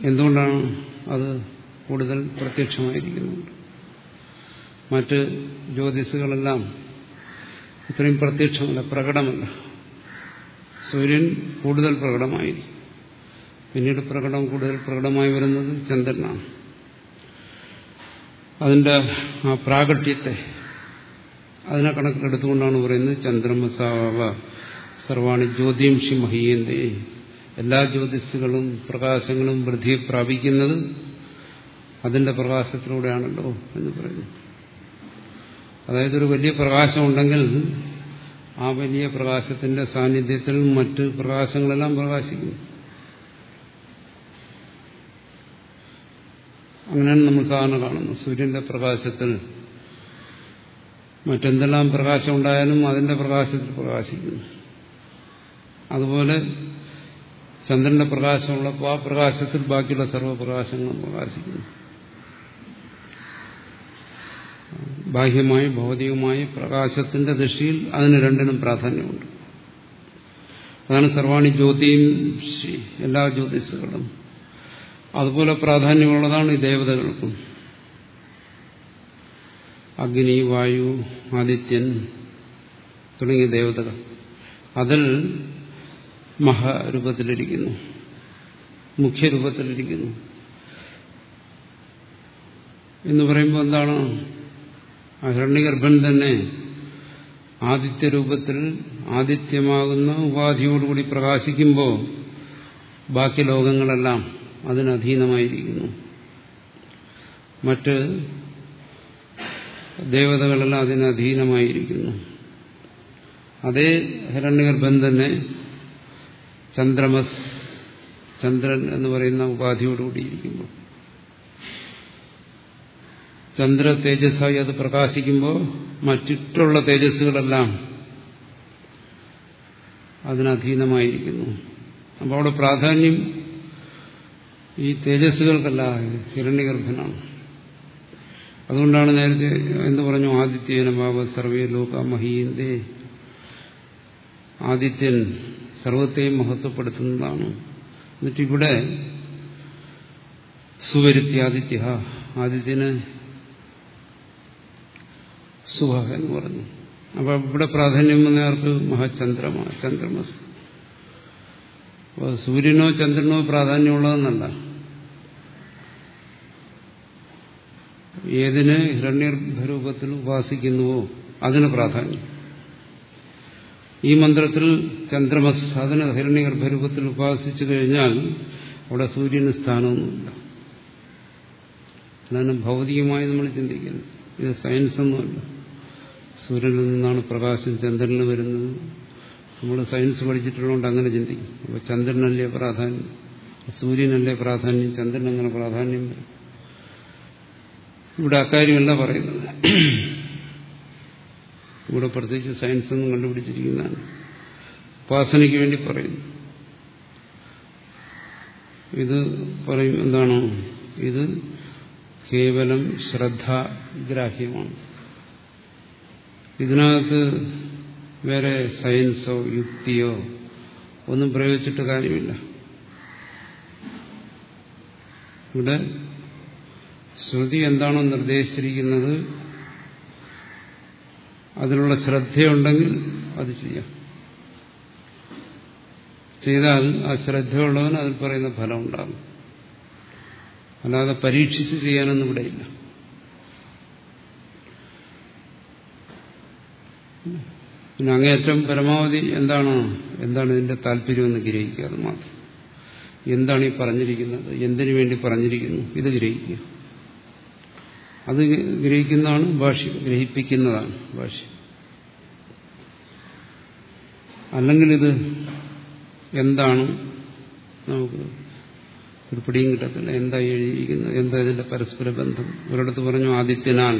എന്തുകൊണ്ടാണ് അത് കൂടുതൽ പ്രത്യക്ഷമായിരിക്കുന്നത്? മറ്റ് ജ്യോതിസുകളെല്ലാം ഇത്രയും പ്രത്യക്ഷമല്ല പ്രകടമല്ല. സൂര്യൻ കൂടുതൽ പ്രകടമായിരിക്കും. പിന്നീട് പ്രകടം കൂടുതൽ പ്രകടമായി വരുന്നത് ചന്ദ്രനാണ്. അതിന്റെ ആ പ്രാകട്യത്തെ അതിനെ കണക്കിലെടുത്തുകൊണ്ടാണ് പറയുന്നത് ചന്ദ്രമസാവ സർവാണി ജ്യോതിംഷി മഹീയന്റെ എല്ലാ ജ്യോതിസ്സുകളും പ്രകാശങ്ങളും വൃദ്ധി പ്രാപിക്കുന്നത് അതിന്റെ പ്രകാശത്തിലൂടെയാണല്ലോ എന്ന് പറയുന്നു. അതായത് ഒരു വലിയ പ്രകാശം ഉണ്ടെങ്കിൽ ആ വലിയ പ്രകാശത്തിന്റെ സാന്നിധ്യത്തിൽ മറ്റ് പ്രകാശങ്ങളെല്ലാം പ്രകാശിക്കുന്നു അങ്ങനെയാണ് നമ്മൾ സാധാരണ കാണുന്നത്. സൂര്യന്റെ പ്രകാശത്തിൽ മറ്റെന്തെല്ലാം പ്രകാശം ഉണ്ടായാലും അതിന്റെ പ്രകാശത്തിൽ പ്രകാശിക്കുന്നു. അതുപോലെ ചന്ദ്രന്റെ പ്രകാശമുള്ളപ്പോൾ ആ പ്രകാശത്തിൽ ബാക്കിയുള്ള സർവപ്രകാശങ്ങളും പ്രകാശിക്കുന്നു. ബാഹ്യമായി ഭൗതികമായി പ്രകാശത്തിന്റെ ദൃഷ്ടിയിൽ അതിന് രണ്ടിനും പ്രാധാന്യമുണ്ട്. അതാണ് സർവാണി ജ്യോതിയും എല്ലാ ജ്യോതിസുകളും അതുപോലെ പ്രാധാന്യമുള്ളതാണ് ഈ ദേവതകൾക്കും. അഗ്നി വായു ആദിത്യൻ തുടങ്ങിയ ദേവതകൾ. അതിൽ മഹാരൂപത്തിലിരിക്കുന്നു. മുഖ്യരൂപത്തിലിരിക്കുന്നു. എന്ന് പറയുമ്പോൾ എന്താണ്? അഹിരണ്യഗർഭൻ തന്നെ ആദിത്യരൂപത്തിൽ ആദിത്യമാകുന്ന ഉപാധിയോടുകൂടി പ്രകാശിക്കുമ്പോൾ ബാക്കി ലോകങ്ങളെല്ലാം അതിനധീനമായിരിക്കുന്നു. മറ്റ് ദേവതകളെല്ലാം അതിനധീനമായിരിക്കുന്നു. അതേ ഹിരണ്യഗർഭൻ തന്നെ ചന്ദ്രമസ് ചന്ദ്രൻ എന്ന് പറയുന്ന ഉപാധിയോടുകൂടിയിരിക്കുമ്പോൾ ചന്ദ്ര തേജസ്സായി അത് പ്രകാശിക്കുമ്പോൾ മറ്റിട്ടുള്ള തേജസ്സുകളെല്ലാം അതിനധീനമായിരിക്കുന്നു. അപ്പോൾ അവിടെ പ്രാധാന്യം ഈ തേജസ്സുകൾക്കല്ല ഹിരണ്യഗർഭനാണ്. അതുകൊണ്ടാണ് നേരത്തെ എന്ന് പറഞ്ഞു? ആദിത്യേന ബാബ സർവേ ലോക മഹീന്ദേ ആദിത്യൻ സർവത്തെയും മഹത്വപ്പെടുത്തുന്നതാണ്. എന്നിട്ട് ഇവിടെ സുവരുത്തി ആദിത്യ. ആദിത്യന് സുഹ എന്ന് പറഞ്ഞു. അപ്പൊ ഇവിടെ പ്രാധാന്യം വന്നവർക്ക് മഹാചന്ദ്രമാണ് ചന്ദ്രമസ്. സൂര്യനോ ചന്ദ്രനോ പ്രാധാന്യമുള്ളതെന്നല്ല. ഏതിന് ഹിരണ്യർഭരൂപത്തിൽ ഉപാസിക്കുന്നുവോ അതിന് പ്രാധാന്യം. ഈ മന്ത്രത്തിൽ ചന്ദ്രമസ് അതിന് ഹിരണ്യഗർഭരൂപത്തിൽ ഉപാസിച്ചു കഴിഞ്ഞാൽ അവിടെ സൂര്യന് സ്ഥാനമൊന്നുമില്ല. അതാണ് ഭൗതികമായി നമ്മൾ ചിന്തിക്കുന്നത് ഇത് സയൻസ് ഒന്നുമല്ല സൂര്യനിൽ നിന്നാണ് പ്രകാശം ചന്ദ്രനിൽ വരുന്നത്. നമ്മൾ സയൻസ് പഠിച്ചിട്ടുള്ളതുകൊണ്ട് അങ്ങനെ ചിന്തിക്കും. അപ്പോൾ ചന്ദ്രനല്ലേ പ്രാധാന്യം? സൂര്യനല്ലേ പ്രാധാന്യം? ചന്ദ്രൻ അങ്ങനെ പ്രാധാന്യം വരും. ഇവിടെ അക്കാര്യമല്ല പറയുന്നത്. ഇവിടെ പ്രത്യേകിച്ച് സയൻസ് ഒന്നും കണ്ടുപിടിച്ചിരിക്കുന്നതാണ്. ഉപാസനയ്ക്ക് വേണ്ടി പറയുന്നു. ഇത് പറയും എന്താണോ? ഇത് കേവലം ശ്രദ്ധാഗ്രാഹ്യമാണ്. ഇതിനകത്ത് വേറെ സയൻസോ യുക്തിയോ ഒന്നും പ്രയോഗിച്ചിട്ട് കാര്യമില്ല. ഇവിടെ ശ്രുതി എന്താണോ നിർദ്ദേശിച്ചിരിക്കുന്നത് അതിനുള്ള ശ്രദ്ധയുണ്ടെങ്കിൽ അത് ചെയ്യാം. ചെയ്താൽ ആ ശ്രദ്ധയുള്ളവന് അതിൽ പറയുന്ന ഫലം ഉണ്ടാകും. അല്ലാതെ പരീക്ഷിച്ച് ചെയ്യാനൊന്നും ഇവിടെയില്ല പിന്നെ അങ്ങേയറ്റം പരമാവധി എന്താണ്? എന്താണ് ഇതിന്റെ താല്പര്യം എന്ന് ഗ്രഹിക്കുക അത് മാത്രം. എന്താണ് ഈ പറഞ്ഞിരിക്കുന്നത്? എന്തിനു വേണ്ടി പറഞ്ഞിരിക്കുന്നു? ഇത് ഗ്രഹിക്കുക. അത് ഗ്രഹിക്കുന്നതാണ് ഭാഷ്യം ഗ്രഹിപ്പിക്കുന്നതാണ് ഭാഷ്യം അല്ലെങ്കിൽ ഇത് എന്താണ് നമുക്ക് ഒരു പിടിയും കിട്ടത്തില്ല. എന്താ എഴുതിയിരിക്കുന്നത്? എന്താ ഇതിന്റെ പരസ്പര ബന്ധം? ഒരിടത്ത് പറഞ്ഞു ആദിത്യനാൽ.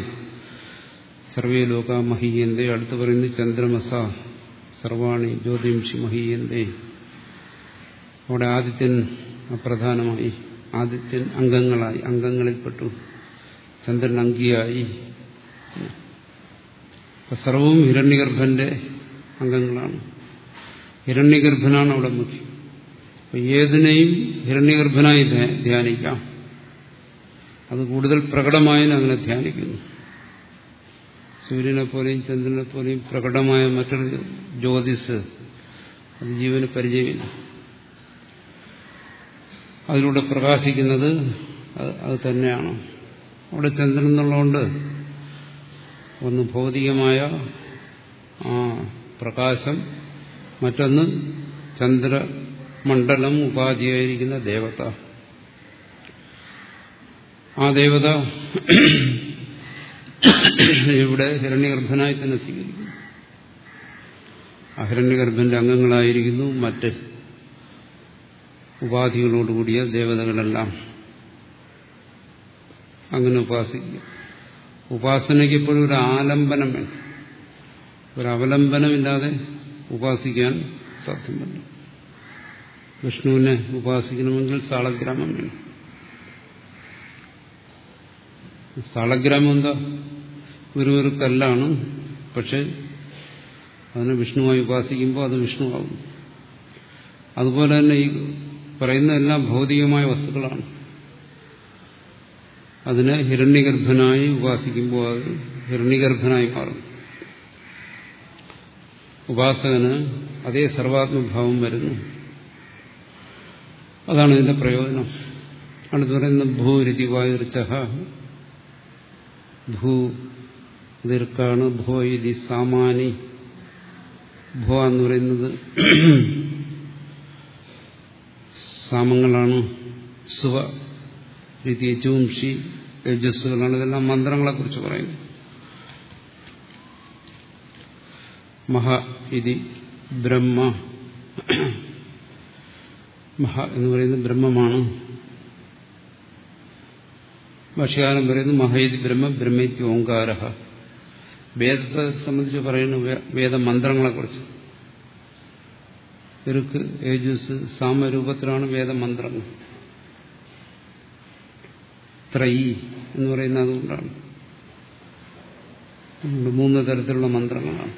സർവേ ലോക മഹീയന്തേ. അടുത്ത് പറയുന്നത് ചന്ദ്രമസ. സർവാണി ജ്യോതിംഷി മഹീയന്തേ. അവിടെ ആദിത്യൻ അപ്രധാനമായി ആദിത്യൻ അംഗങ്ങളായി അംഗങ്ങളിൽപ്പെട്ടു. ചന്ദ്രൻ അങ്കിയായി. സർവവും ഹിരണ്യഗർഭന്റെ അംഗങ്ങളാണ്. ഹിരണ്യഗർഭനാണ് അവിടെ മുഖ്യം. അപ്പൊ ഏതിനെയും ഹിരണ്യഗർഭനായി ധ്യാനിക്കാം. അത് കൂടുതൽ പ്രകടമായി അങ്ങനെ ധ്യാനിക്കുന്നു. സൂര്യനെ പോലെയും ചന്ദ്രനെ പോലെയും പ്രകടമായ മറ്റൊരു ജ്യോതിസ് അത് ജീവന് പരിചയമില്ല. അതിലൂടെ പ്രകാശിക്കുന്നത് അത് തന്നെയാണ്. അവിടെ ചന്ദ്രൻ എന്നുള്ളതുകൊണ്ട് ഒന്ന് ഭൗതികമായ ആ പ്രകാശം മറ്റൊന്ന് ചന്ദ്രമണ്ഡലം ഉപാധിയായിരിക്കുന്ന ദേവത. ആ ദേവത ഇവിടെ ഹിരണ്യഗർഭനായി തന്നെ സ്വീകരിക്കുന്നു. ആ ഹിരണ്യഗർഭന്റെ അംഗങ്ങളായിരിക്കുന്നു മറ്റ് ഉപാധികളോടുകൂടിയ ദേവതകളെല്ലാം. അങ്ങനെ ഉപാസിക്കുക. ഉപാസനയ്ക്ക് ഇപ്പോഴും ഒരു ആലംബനം വേണം. ഒരു അവലംബനമില്ലാതെ ഉപാസിക്കാൻ സാധ്യമല്ല വിഷ്ണുവിനെ ഉപാസിക്കണമെങ്കിൽ സാളഗ്രാമം വേണം. സാളഗ്രാമം എന്താ? ഒരു ഒരു കല്ലാണ് പക്ഷെ അതിനെ വിഷ്ണുവായി ഉപാസിക്കുമ്പോൾ അത് വിഷ്ണുവാകും അതുപോലെ തന്നെ ഈ പറയുന്ന എല്ലാം ഭൗതികമായ വസ്തുക്കളാണ്. അതിനെ ഹിരണ്യഗർഭനായി ഉപാസിക്കുമ്പോൾ അത് ഹിരണ്യഗർഭനായി മാറും ഉപാസകന് അതേ സർവാത്മഭാവം വരുന്നു. അതാണ് ഇതിന്റെ പ്രയോജനം. അടുത്ത് പറയുന്നത് ഭൂരിതി വായുർച്ച ഭൂ ദീർഘാണ് ഭോ ഇതി സാമാനി. ഭോ എന്ന് പറയുന്നത് സാമങ്ങളാണ് സുവ രീതി ചൂംഷി തേജസ്സുകളാണ് ഇതെല്ലാം മന്ത്രങ്ങളെ കുറിച്ച് പറയുന്നു. മഹ ഇതി ബ്രഹ്മ. മഹ എന്ന് പറയുന്നത് ബ്രഹ്മമാണ്. ഭക്ഷ്യകാലം പറയുന്നു മഹേതി ബ്രഹ്മ ബ്രഹ്മേത്തി ഓങ്കാര വേദത്തെ സംബന്ധിച്ച് പറയുന്നു വേദമന്ത്രങ്ങളെക്കുറിച്ച്. ഇറുക്ക് ഏജസ് സാമരൂപത്തിലാണ് വേദമന്ത്രങ്ങൾ. ത്രൈ എന്ന് പറയുന്നത് അതുകൊണ്ടാണ്. മൂന്ന് തരത്തിലുള്ള മന്ത്രങ്ങളാണ്.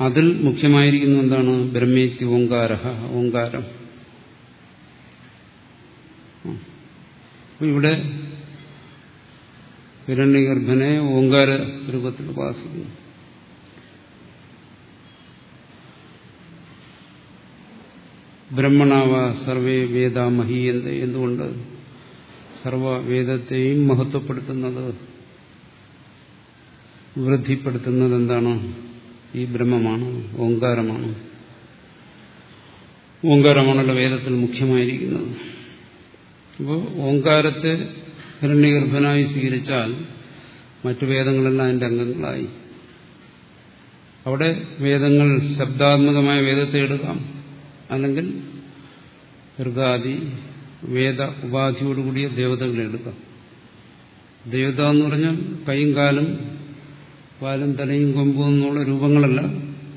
അതിൽ മുഖ്യമായിരിക്കുന്ന എന്താണ്? ബ്രഹ്മേത്തി ഓങ്കാര. ഓങ്കാരം ഇവിടെ ഹിരണ്യഗർഭനെ ഓങ്കാര രൂപത്തിൽ ഉപാസിക്കുന്നു ബ്രഹ്മണാവ സർവേ വേദ എന്ത് എന്തുകൊണ്ട് സർവവേദത്തെയും മഹത്വപ്പെടുത്തുന്നത് വൃദ്ധിപ്പെടുത്തുന്നത് എന്താണ് ഈ ബ്രഹ്മമാണ് ഓങ്കാരമാണ് ഓങ്കാരമാണല്ലോ വേദത്തിൽ മുഖ്യമായിരിക്കുന്നത്. അപ്പോൾ ഓങ്കാരത്തെ ഹിരണ്യഗർഭനായി സ്വീകരിച്ചാൽ മറ്റു വേദങ്ങളെല്ലാം അതിന്റെ അംഗങ്ങളായി. അവിടെ വേദങ്ങൾ ശബ്ദാത്മകമായ വേദത്തെ എടുക്കാം. അല്ലെങ്കിൽ ഋഗാദി വേദ ഉപാധിയോടുകൂടിയ ദേവതകളെ എടുക്കാം. ദേവത എന്ന് പറഞ്ഞാൽ കൈയും കാലും പാലും തലയും കൊമ്പും എന്നുള്ള രൂപങ്ങളല്ല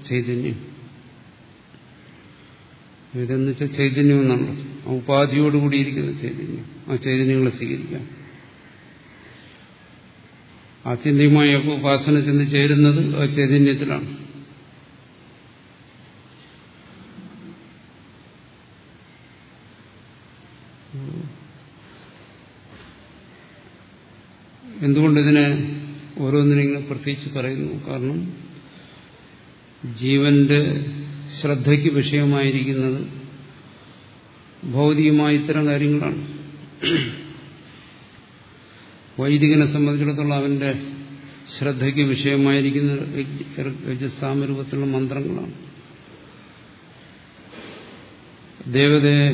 ചൈതന്യം. ഇതെന്ന് വെച്ചാൽ ചൈതന്യം എന്നാണല്ലോ. ആ ഉപാധിയോടുകൂടിയിരിക്കുന്ന ചൈതന്യം. ആ ചൈതന്യങ്ങളെ സ്വീകരിക്കാം. ആത്യന്തികമായൊക്കെ ഉപാസന ചെന്ന് ചേരുന്നത് ആ ചൈതന്യത്തിലാണ് എന്തുകൊണ്ടിതിനെ ഓരോന്നിനെ പ്രത്യേകിച്ച് പറയുന്നു? കാരണം ജീവന്റെ ശ്രദ്ധയ്ക്ക് വിഷയമായിരിക്കുന്നത് ഭൗതികമായ ഇത്തരം കാര്യങ്ങളാണ്. വൈദികനെ സംബന്ധിച്ചിടത്തോളം അവന്റെ ശ്രദ്ധയ്ക്ക് വിഷയമായിരിക്കുന്ന രജസാമരൂപത്തിലുള്ള മന്ത്രങ്ങളാണ്. ദേവതയെ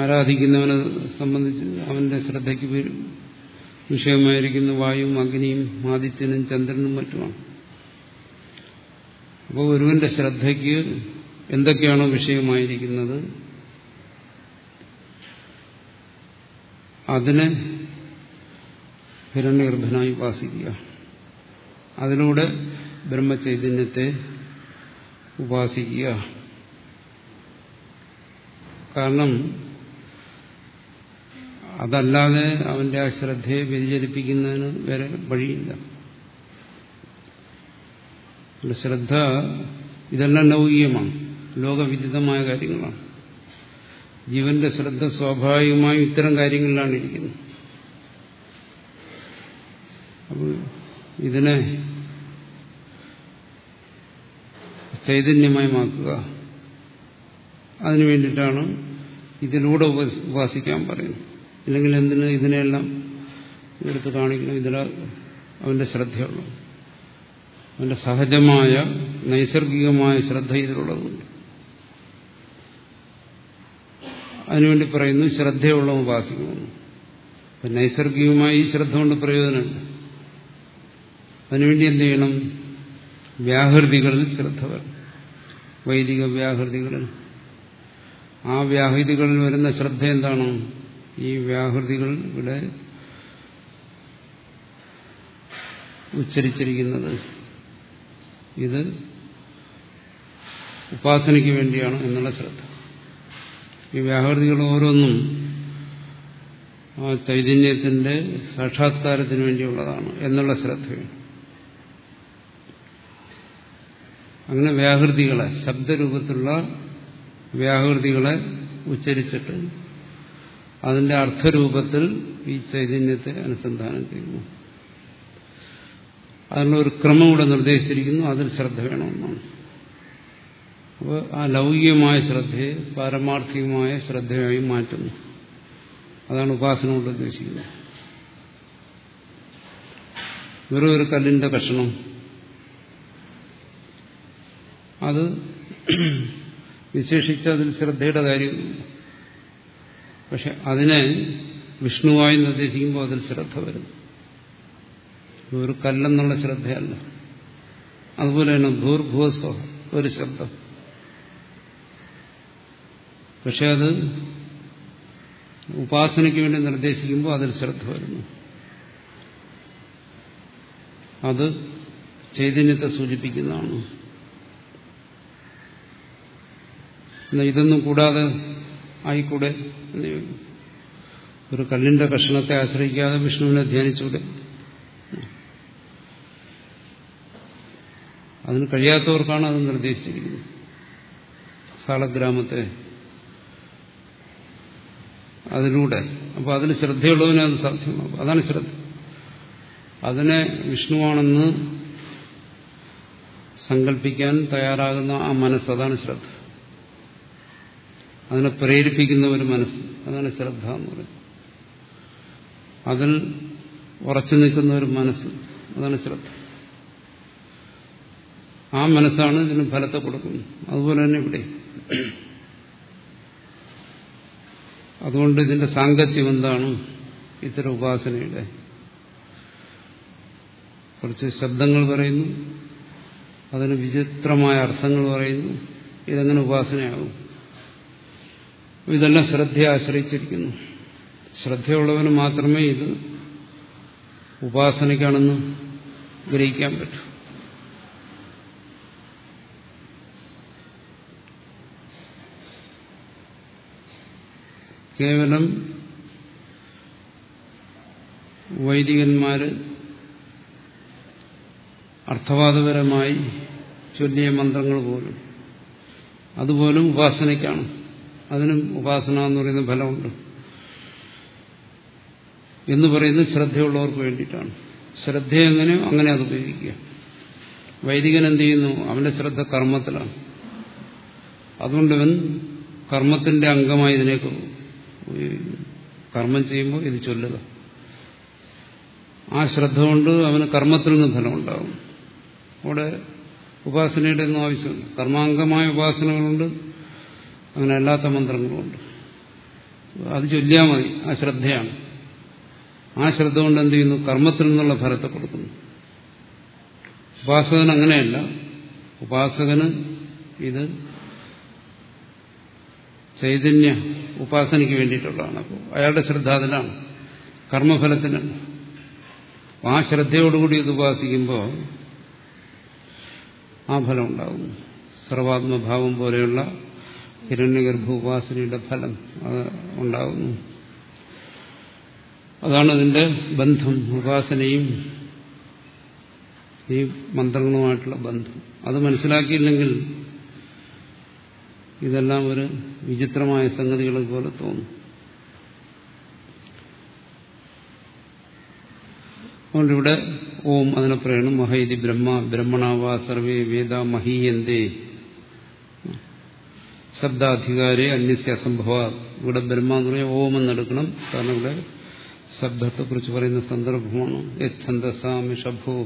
ആരാധിക്കുന്നവനെ സംബന്ധിച്ച് അവന്റെ ശ്രദ്ധയ്ക്ക് വിഷയമായിരിക്കുന്ന വായുവും അഗ്നിയും ആദിത്യനും ചന്ദ്രനും മറ്റുമാണ്. അപ്പോൾ ഒരുവന്റെ ശ്രദ്ധയ്ക്ക് എന്തൊക്കെയാണോ വിഷയമായിരിക്കുന്നത് അതിനെ ഹിരണ്യഗർഭനായി ഉപാസിക്കുക. അതിലൂടെ ബ്രഹ്മചൈതന്യത്തെ ഉപാസിക്കുക. കാരണം അതല്ലാതെ അവന്റെ ആ ശ്രദ്ധയെ വ്യതിചലിപ്പിക്കുന്നതിന് വേറെ വഴിയില്ല. ശ്രദ്ധ ഇതെല്ലാം ലൗകികമാണ്. ലോകവിദിതമായ കാര്യങ്ങളാണ്. ജീവന്റെ ശ്രദ്ധ സ്വാഭാവികമായും ഇത്തരം കാര്യങ്ങളിലാണ് ഇരിക്കുന്നത്. അപ്പോൾ ഇതിനെ ചൈതന്യമായി മാക്കുക അതിനു വേണ്ടിയിട്ടാണ് ഇതിലൂടെ ഉപാസിക്കാൻ പറയുന്നത്. ഇല്ലെങ്കിൽ എന്തിന് ഇതിനെല്ലാം എടുത്ത് കാണിക്കണം? ഇതിൽ അവന്റെ ശ്രദ്ധയുള്ളൂ. അവന്റെ സഹജമായ നൈസർഗികമായ ശ്രദ്ധ ഇതിലുള്ളതുണ്ട്. അതിനുവേണ്ടി പറയുന്നു ശ്രദ്ധയുള്ള ഉപാസിക്കുന്നു. നൈസർഗികമായി ഈ ശ്രദ്ധ കൊണ്ട് പ്രയോജനമുണ്ട് അതിനുവേണ്ടി എന്ത് ചെയ്യണം? വ്യാഹൃതികളിൽ ശ്രദ്ധ വരണം. വൈദിക വ്യാഹൃതികളിൽ. ആ വ്യാഹൃതികളിൽ വരുന്ന ശ്രദ്ധ എന്താണ്? ഈ വ്യാഹൃതികൾ ഇവിടെ ഉച്ചരിച്ചിരിക്കുന്നത്. ഇത് ഉപാസനയ്ക്ക് വേണ്ടിയാണ് എന്നുള്ള ശ്രദ്ധ. ഈ വ്യാഹൃതികൾ ഓരോന്നും ആ ചൈതന്യത്തിന്റെ സാക്ഷാത്കാരത്തിന് വേണ്ടിയുള്ളതാണ് എന്നുള്ള ശ്രദ്ധയാണ് അങ്ങനെ വ്യാഹൃതികളെ ശബ്ദരൂപത്തിലുള്ള വ്യാഹൃതികളെ ഉച്ചരിച്ചിട്ട് അതിന്റെ അർത്ഥരൂപത്തിൽ ഈ ചൈതന്യത്തെ അനുസന്ധാനം ചെയ്യുന്നു. അതിനുള്ള ഒരു ക്രമം ഇവിടെ നിർദ്ദേശിച്ചിരിക്കുന്നു. അതിൽ ശ്രദ്ധ വേണമെന്നാണ്. അപ്പോൾ ആ ലൗകികമായ ശ്രദ്ധയെ പാരമാർത്ഥികമായ ശ്രദ്ധയായി മാറ്റുന്നു. അതാണ് ഉപാസന കൊണ്ട് ഉദ്ദേശിക്കുന്നത്. വെറും ഒരു കല്ലിന്റെ കഷണം അത് വിശേഷിച്ച് അതിൽ ശ്രദ്ധയുടെ കാര്യം. പക്ഷെ അതിനെ വിഷ്ണുവായി നിർദ്ദേശിക്കുമ്പോൾ അതിൽ ശ്രദ്ധ വരുന്നു. ഒരു കല്ലെന്നുള്ള ശ്രദ്ധയല്ല. അതുപോലെ തന്നെ ഭൂർഭുവസ്വ ഒരു ശബ്ദം. പക്ഷെ അത് ഉപാസനയ്ക്ക് വേണ്ടി നിർദ്ദേശിക്കുമ്പോൾ അതിൽ ശ്രദ്ധ വരുന്നു. അത് ചൈതന്യത്തെ സൂചിപ്പിക്കുന്നതാണ്. എന്നാൽ ഇതൊന്നും കൂടാതെ ആയിക്കൂടെ? ഒരു കല്ലിന്റെ കഷ്ണത്തെ ആശ്രയിക്കാതെ വിഷ്ണുവിനെ ധ്യാനിച്ചൂടെ? അതിന് കഴിയാത്തവർക്കാണ് അത് നിർദ്ദേശിച്ചിരിക്കുന്നത്. സാളഗ്രാമത്തെ. അതിലൂടെ. അപ്പോൾ അതിന് ശ്രദ്ധയുള്ളവനെ അത് സാധ്യമാകും അതാണ് ശ്രദ്ധ. അതിനെ വിഷ്ണുവാണെന്ന് സങ്കല്പിക്കാൻ തയ്യാറാകുന്ന ആ മനസ്സ് അതാണ് ശ്രദ്ധ. അതിനെ പ്രേരിപ്പിക്കുന്ന ഒരു മനസ്സ്. അതാണ് ശ്രദ്ധ എന്ന് പറയുന്നത്. അതിൽ ഉറച്ചു നിൽക്കുന്ന ഒരു മനസ്സ്. അതാണ് ശ്രദ്ധ. ആ മനസ്സാണ് ഇതിന് ഫലത്തെ കൊടുക്കുന്നത്. അതുപോലെ തന്നെ ഇവിടെ. അതുകൊണ്ട് ഇതിന്റെ സാങ്കത്യം എന്താണ്? ഇത്തരം ഉപാസനയുടെ കുറച്ച് ശബ്ദങ്ങൾ പറയുന്നു. അതിന് വിചിത്രമായ അർത്ഥങ്ങൾ പറയുന്നു. ഇതെങ്ങനെ ഉപാസനയാകും? ഇതെല്ലാം ശ്രദ്ധയെ ആശ്രയിച്ചിരിക്കുന്നു. ശ്രദ്ധയുള്ളവന് മാത്രമേ ഇത് ഉപാസനയ്ക്കാണെന്ന് ഗ്രഹിക്കാൻ പറ്റൂ. കേവലം വൈദികന്മാര് അർത്ഥവാദപരമായി ചൊല്ലിയ മന്ത്രങ്ങൾ പോലും അതുപോലും ഉപാസനയ്ക്കാണ്. അതിനും ഉപാസന എന്ന് പറയുന്ന ഫലമുണ്ട്. എന്ന് പറയുന്നത് ശ്രദ്ധയുള്ളവർക്ക് വേണ്ടിയിട്ടാണ്. ശ്രദ്ധ എങ്ങനെയോ അങ്ങനെ അത് ഉപയോഗിക്കുക. വൈദികൻ എന്ത് ചെയ്യുന്നു? അവന്റെ ശ്രദ്ധ കർമ്മത്തിലാണ്. അതുകൊണ്ടവൻ കർമ്മത്തിന്റെ അംഗമായി ഇതിനേക്ക് കർമ്മം ചെയ്യുമ്പോൾ ഇത് ചൊല്ലുക. ആ ശ്രദ്ധ കൊണ്ട് അവന് കർമ്മത്തിൽ നിന്ന് ഫലമുണ്ടാകും. അവിടെ ഉപാസനയുടെ ഒന്നും ആവശ്യമില്ല. കർമാംഗമായ ഉപാസനകളുണ്ട്. അങ്ങനെ അല്ലാത്ത മന്ത്രങ്ങളുണ്ട്. അത് ചൊല്ലിയാൽ മതി. ആ ശ്രദ്ധയാണ്. ആ ശ്രദ്ധ കൊണ്ട് എന്ത് ചെയ്യുന്നു? കർമ്മത്തിൽ നിന്നുള്ള ഫലത്തെ കൊടുക്കുന്നു. ഉപാസകൻ അങ്ങനെയല്ല. ഉപാസകന് ഇത് ചൈതന്യ ഉപാസനയ്ക്ക് വേണ്ടിയിട്ടുള്ളതാണ്. അപ്പോൾ അയാളുടെ ശ്രദ്ധ അതിലാണ്. കർമ്മഫലത്തിനല്ല ആ ശ്രദ്ധയോടുകൂടി ഇത് ഉപാസിക്കുമ്പോൾ ആ ഫലം ഉണ്ടാകുന്നു. സർവാത്മഭാവം പോലെയുള്ള ഹിരണ്യഗർഭ ഉപാസനയുടെ ഫലം അത് ഉണ്ടാകുന്നു. അതാണ് അതിന്റെ ബന്ധം ഉപാസനയും ഈ മന്ത്രങ്ങളുമായിട്ടുള്ള ബന്ധം. അത് മനസ്സിലാക്കിയില്ലെങ്കിൽ ഇതെല്ലാം ഒരു വിചിത്രമായ സംഗതികൾ പോലെ തോന്നും. അതുകൊണ്ട് ഇവിടെ ഓം അതിനെ പറയണം മഹൈതി ബ്രഹ്മ ബ്രഹ്മണാവാ സർവേ വേദ മഹീയന്തേ. ശബ്ദാധികാരെ അന്യസ്യ അസംഭവ ഇവിടെ ബ്രഹ്മ എന്ന് പറഞ്ഞാൽ ഓം എന്നെടുക്കണം. കാരണം ഇവിടെ ശബ്ദത്തെക്കുറിച്ച് പറയുന്ന സന്ദർഭമാണ്. യച്ഛന്തസാമിഷഭൂ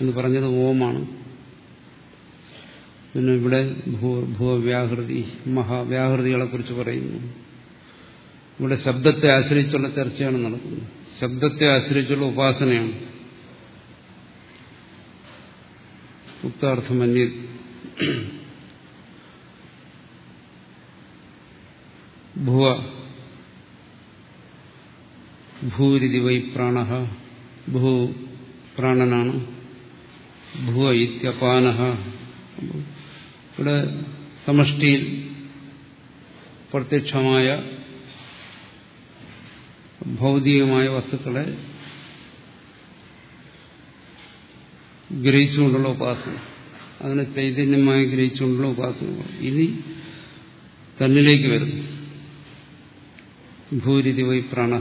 എന്ന് പറഞ്ഞത് ഓമാണ്. പിന്നെ ഇവിടെ ഭൂവ്യാഹൃതി മഹാവ്യാഹൃതികളെ കുറിച്ച് പറയുന്നു. ഇവിടെ ശബ്ദത്തെ ആശ്രയിച്ചുള്ള ചർച്ചയാണ് നടക്കുന്നത്. ശബ്ദത്തെ ആശ്രയിച്ചുള്ള ഉപാസനയാണ്. ഉക്താർത്ഥമന്യ ഭുവ ഭൂരിതി വൈ പ്രാണ ഭൂ പ്രാണനാണ് ഭുവ ഇത്യപാന. ഇവിടെ സമഷ്ടിയിൽ പ്രത്യക്ഷമായ ഭൗതികമായ വസ്തുക്കളെ ഗ്രഹിച്ചുകൊണ്ടുള്ള ഉപാസന. അതിനെ ചൈതന്യമായി ഗ്രഹിച്ചുകൊണ്ടുള്ള ഉപാസന ഇനി തന്നിലേക്ക് വരുന്നു. ഭൂരിതി വൈ പ്രാണ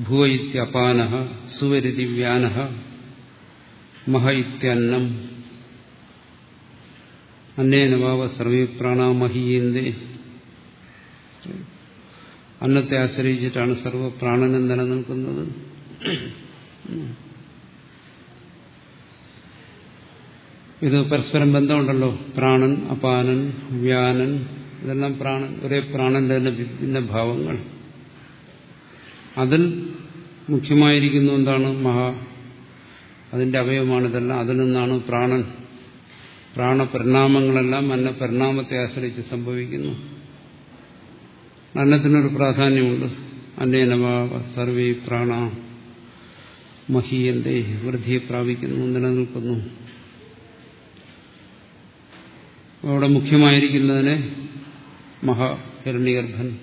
ഭുവ ഇത്യപാന സുവരിതി വ്യാന മഹ ഇത്യന്നം അന്നേന വാവ സർവേ പ്രാണാമഹീയന്തേ അന്നത്തെ ആശ്രയിച്ചിട്ടാണ് സർവപ്രാണനും നിലനിൽക്കുന്നത് ഇത് പരസ്പരം ബന്ധമുണ്ടല്ലോ പ്രാണൻ അപാനൻ വ്യാനൻ ഇതെല്ലാം പ്രാണൻ ഒരേ പ്രാണന്റെ തന്നെ വിഭിന്ന ഭാവങ്ങൾ. അതിൽ മുഖ്യമായിരിക്കുന്നു എന്താണ് മഹാ അതിന്റെ അവയവമാണ് ഇതെല്ലാം അതിൽ നിന്നാണ് പ്രാണൻ പ്രാണപരിണാമങ്ങളെല്ലാം അന്ന പരിണാമത്തെ ആശ്രയിച്ച് സംഭവിക്കുന്നു. അന്നത്തിനൊരു പ്രാധാന്യമുണ്ട്. അന്നേനവാവ സർവേ പ്രാണ മഹീയന്റെ വൃദ്ധിയെ പ്രാപിക്കുന്നു നിലനിൽക്കുന്നു. അവിടെ മുഖ്യമായിരിക്കുന്നതിനെ മഹാഹിരണ്യഗർഭൻ.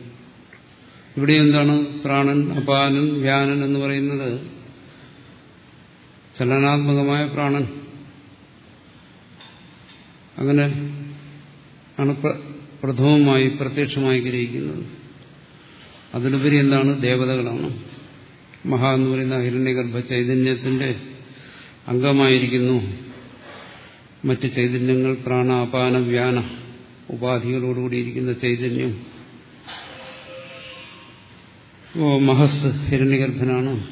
ഇവിടെ എന്താണ് പ്രാണൻ അപാനൻ വ്യാനൻ എന്ന് പറയുന്നത്? ചലനാത്മകമായ പ്രാണൻ. അങ്ങനെ ആണ് പ്രഥമമായി പ്രത്യക്ഷമായി ഗ്രഹിക്കുന്നത്. അതിലുപരി എന്താണ്? ദേവതകളാണ്. മഹാ എന്ന് പറയുന്ന ഹിരണ്യഗർഭ ചൈതന്യത്തിന്റെ അംഗമായിരിക്കുന്നു. മറ്റ് ചൈതന്യങ്ങൾ പ്രാണ അപാന വ്യാന. ഉപാധികളോടുകൂടിയിരിക്കുന്ന ചൈതന്യം. ഓ മഹസ് ഹിരണ്യഗർഭനാണ്.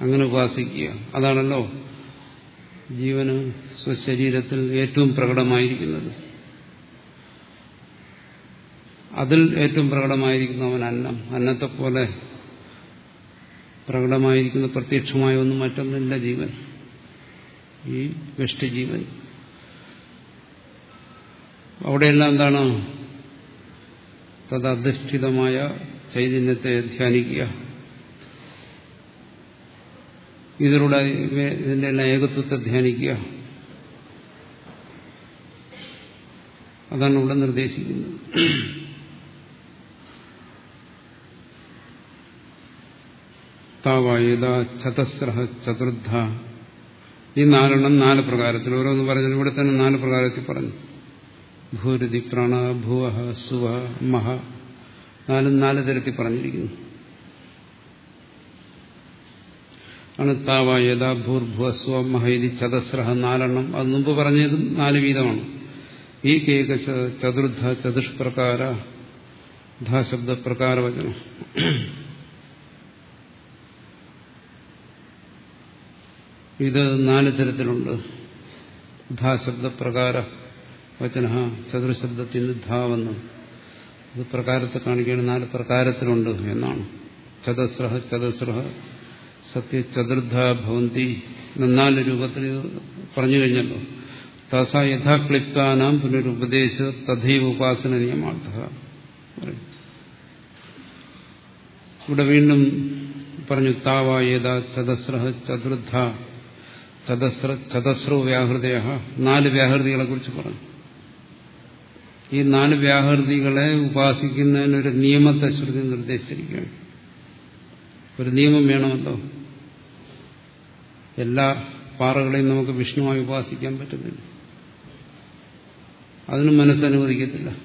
അങ്ങനെ ഉപാസിക്കുക. അതാണല്ലോ ജീവന് സ്വശരീരത്തിൽ ഏറ്റവും പ്രകടമായിരിക്കുന്നത്. അതിൽ ഏറ്റവും പ്രകടമായിരിക്കുന്നവൻ അന്നം അന്നത്തെ പോലെ പ്രകടമായിരിക്കുന്ന പ്രത്യക്ഷമായ ഒന്നും മറ്റൊന്നില്ല ജീവൻ. ഈ വെഷ്ടജീവൻ അവിടെയെല്ലാം എന്താണ്? തദ്ധിഷ്ഠിതമായ ചൈതന്യത്തെ ധ്യാനിക്കുക. ഇതിലൂടെ ഇതിന്റെ എല്ലാം ഏകത്വത്തെ ധ്യാനിക്കുക. അതാണ് ഇവിടെ നിർദ്ദേശിക്കുന്നത്. താവായുധ ചതസ്ര ചതുർദ്ധ ഈ നാലെണ്ണം നാല് പ്രകാരത്തിൽ. ഓരോന്ന് പറഞ്ഞു ഇവിടെ തന്നെ നാല് പ്രകാരത്തിൽ പറഞ്ഞു. ഭൂരുതി പ്രാണ ഭുവഹ സുവ മഹ. നാലും നാല് തരത്തിൽ പറഞ്ഞിരിക്കുന്നു. ആണ് താവ യഥാ ഭൂർഭുവ സ്വ മഹേതി ചതസ്രഹ നാലെണ്ണം. അത് മുമ്പ് പറഞ്ഞതും നാല് വീതമാണ്. ഈ കേക ചതുർദ്ധ ചതുഷ്പ്രകാര ധാശബ്ദ പ്രകാരവചനം ഇത് നാല് തരത്തിലുണ്ട്. ധാശബ്ദ പ്രകാര വചന ചതുർശബ്ദത്തിന് ധാവെന്ന്. ഇത് പ്രകാരത്തെ കാണിക്കുകയാണ്. നാല് പ്രകാരത്തിലുണ്ട് എന്നാണ്. ചതസ്രഹ ചതസ്രഹ സത്യ ചതുർധ ഭവന്തി നാല് രൂപത്തിൽ പറഞ്ഞു കഴിഞ്ഞല്ലോ. തസ യഥാക്ലിപ്താനാം പുനരുപദേശ തഥൈവ ഉപാസന നിയമാർത്ഥ ഇവിടെ വീണ്ടും പറഞ്ഞു താവ ഏതാ ചതസ്രഹ ചതുർധ ചതസ്ര ചതസ്രോ വ്യാഹൃതയ നാല് വ്യാഹൃതികളെ കുറിച്ച് പറഞ്ഞു. ഈ നാല് വ്യാഹൃതികളെ ഉപാസിക്കുന്നതിനൊരു നിയമത്തെ ശ്രുതി നിർദ്ദേശിച്ചിരിക്കുകയാണ്. ഒരു നിയമം വേണമല്ലോ എല്ലാ പാറകളെയും നമുക്ക് വിഷ്ണുവായി ഉപാസിക്കാൻ പറ്റുന്നില്ല. അതിന് മനസ്സനുവദിക്കത്തില്ല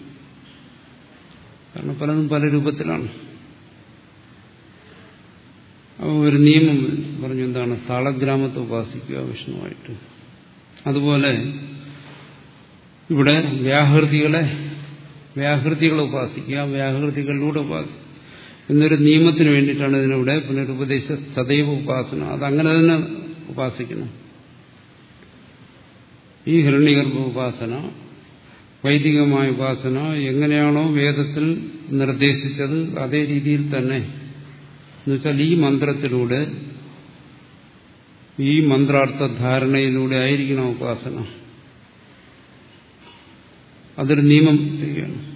കാരണം പലതും പല രൂപത്തിലാണ്. അപ്പോൾ ഒരു നിയമം പറഞ്ഞു എന്താണ്? ഉപാസിക്കുക വിഷ്ണുവായിട്ട്. അതുപോലെ ഇവിടെ വ്യാഹൃതികളെ വ്യാഹൃതികളെ ഉപാസിക്കുക വ്യാഹൃതികളിലൂടെ ഉപാസിക്കുക. എന്നൊരു നിയമത്തിന് വേണ്ടിയിട്ടാണ് ഇതിനിവിടെ പുനരുപദേശ സദൈവ ഉപാസന. അതങ്ങനെ തന്നെ ഉപാസിക്കണം ഈ ഹിരണ്യഗർഭ ഉപാസന വൈദികമായ ഉപാസന എങ്ങനെയാണോ വേദത്തിൽ നിർദ്ദേശിച്ചത് അതേ രീതിയിൽ തന്നെ. എന്നുവെച്ചാൽ ഈ മന്ത്രത്തിലൂടെ ഈ മന്ത്രാർത്ഥ ധാരണയിലൂടെ ആയിരിക്കണം ഉപാസന. അതൊരു നിയമം ചെയ്യുകയാണ്.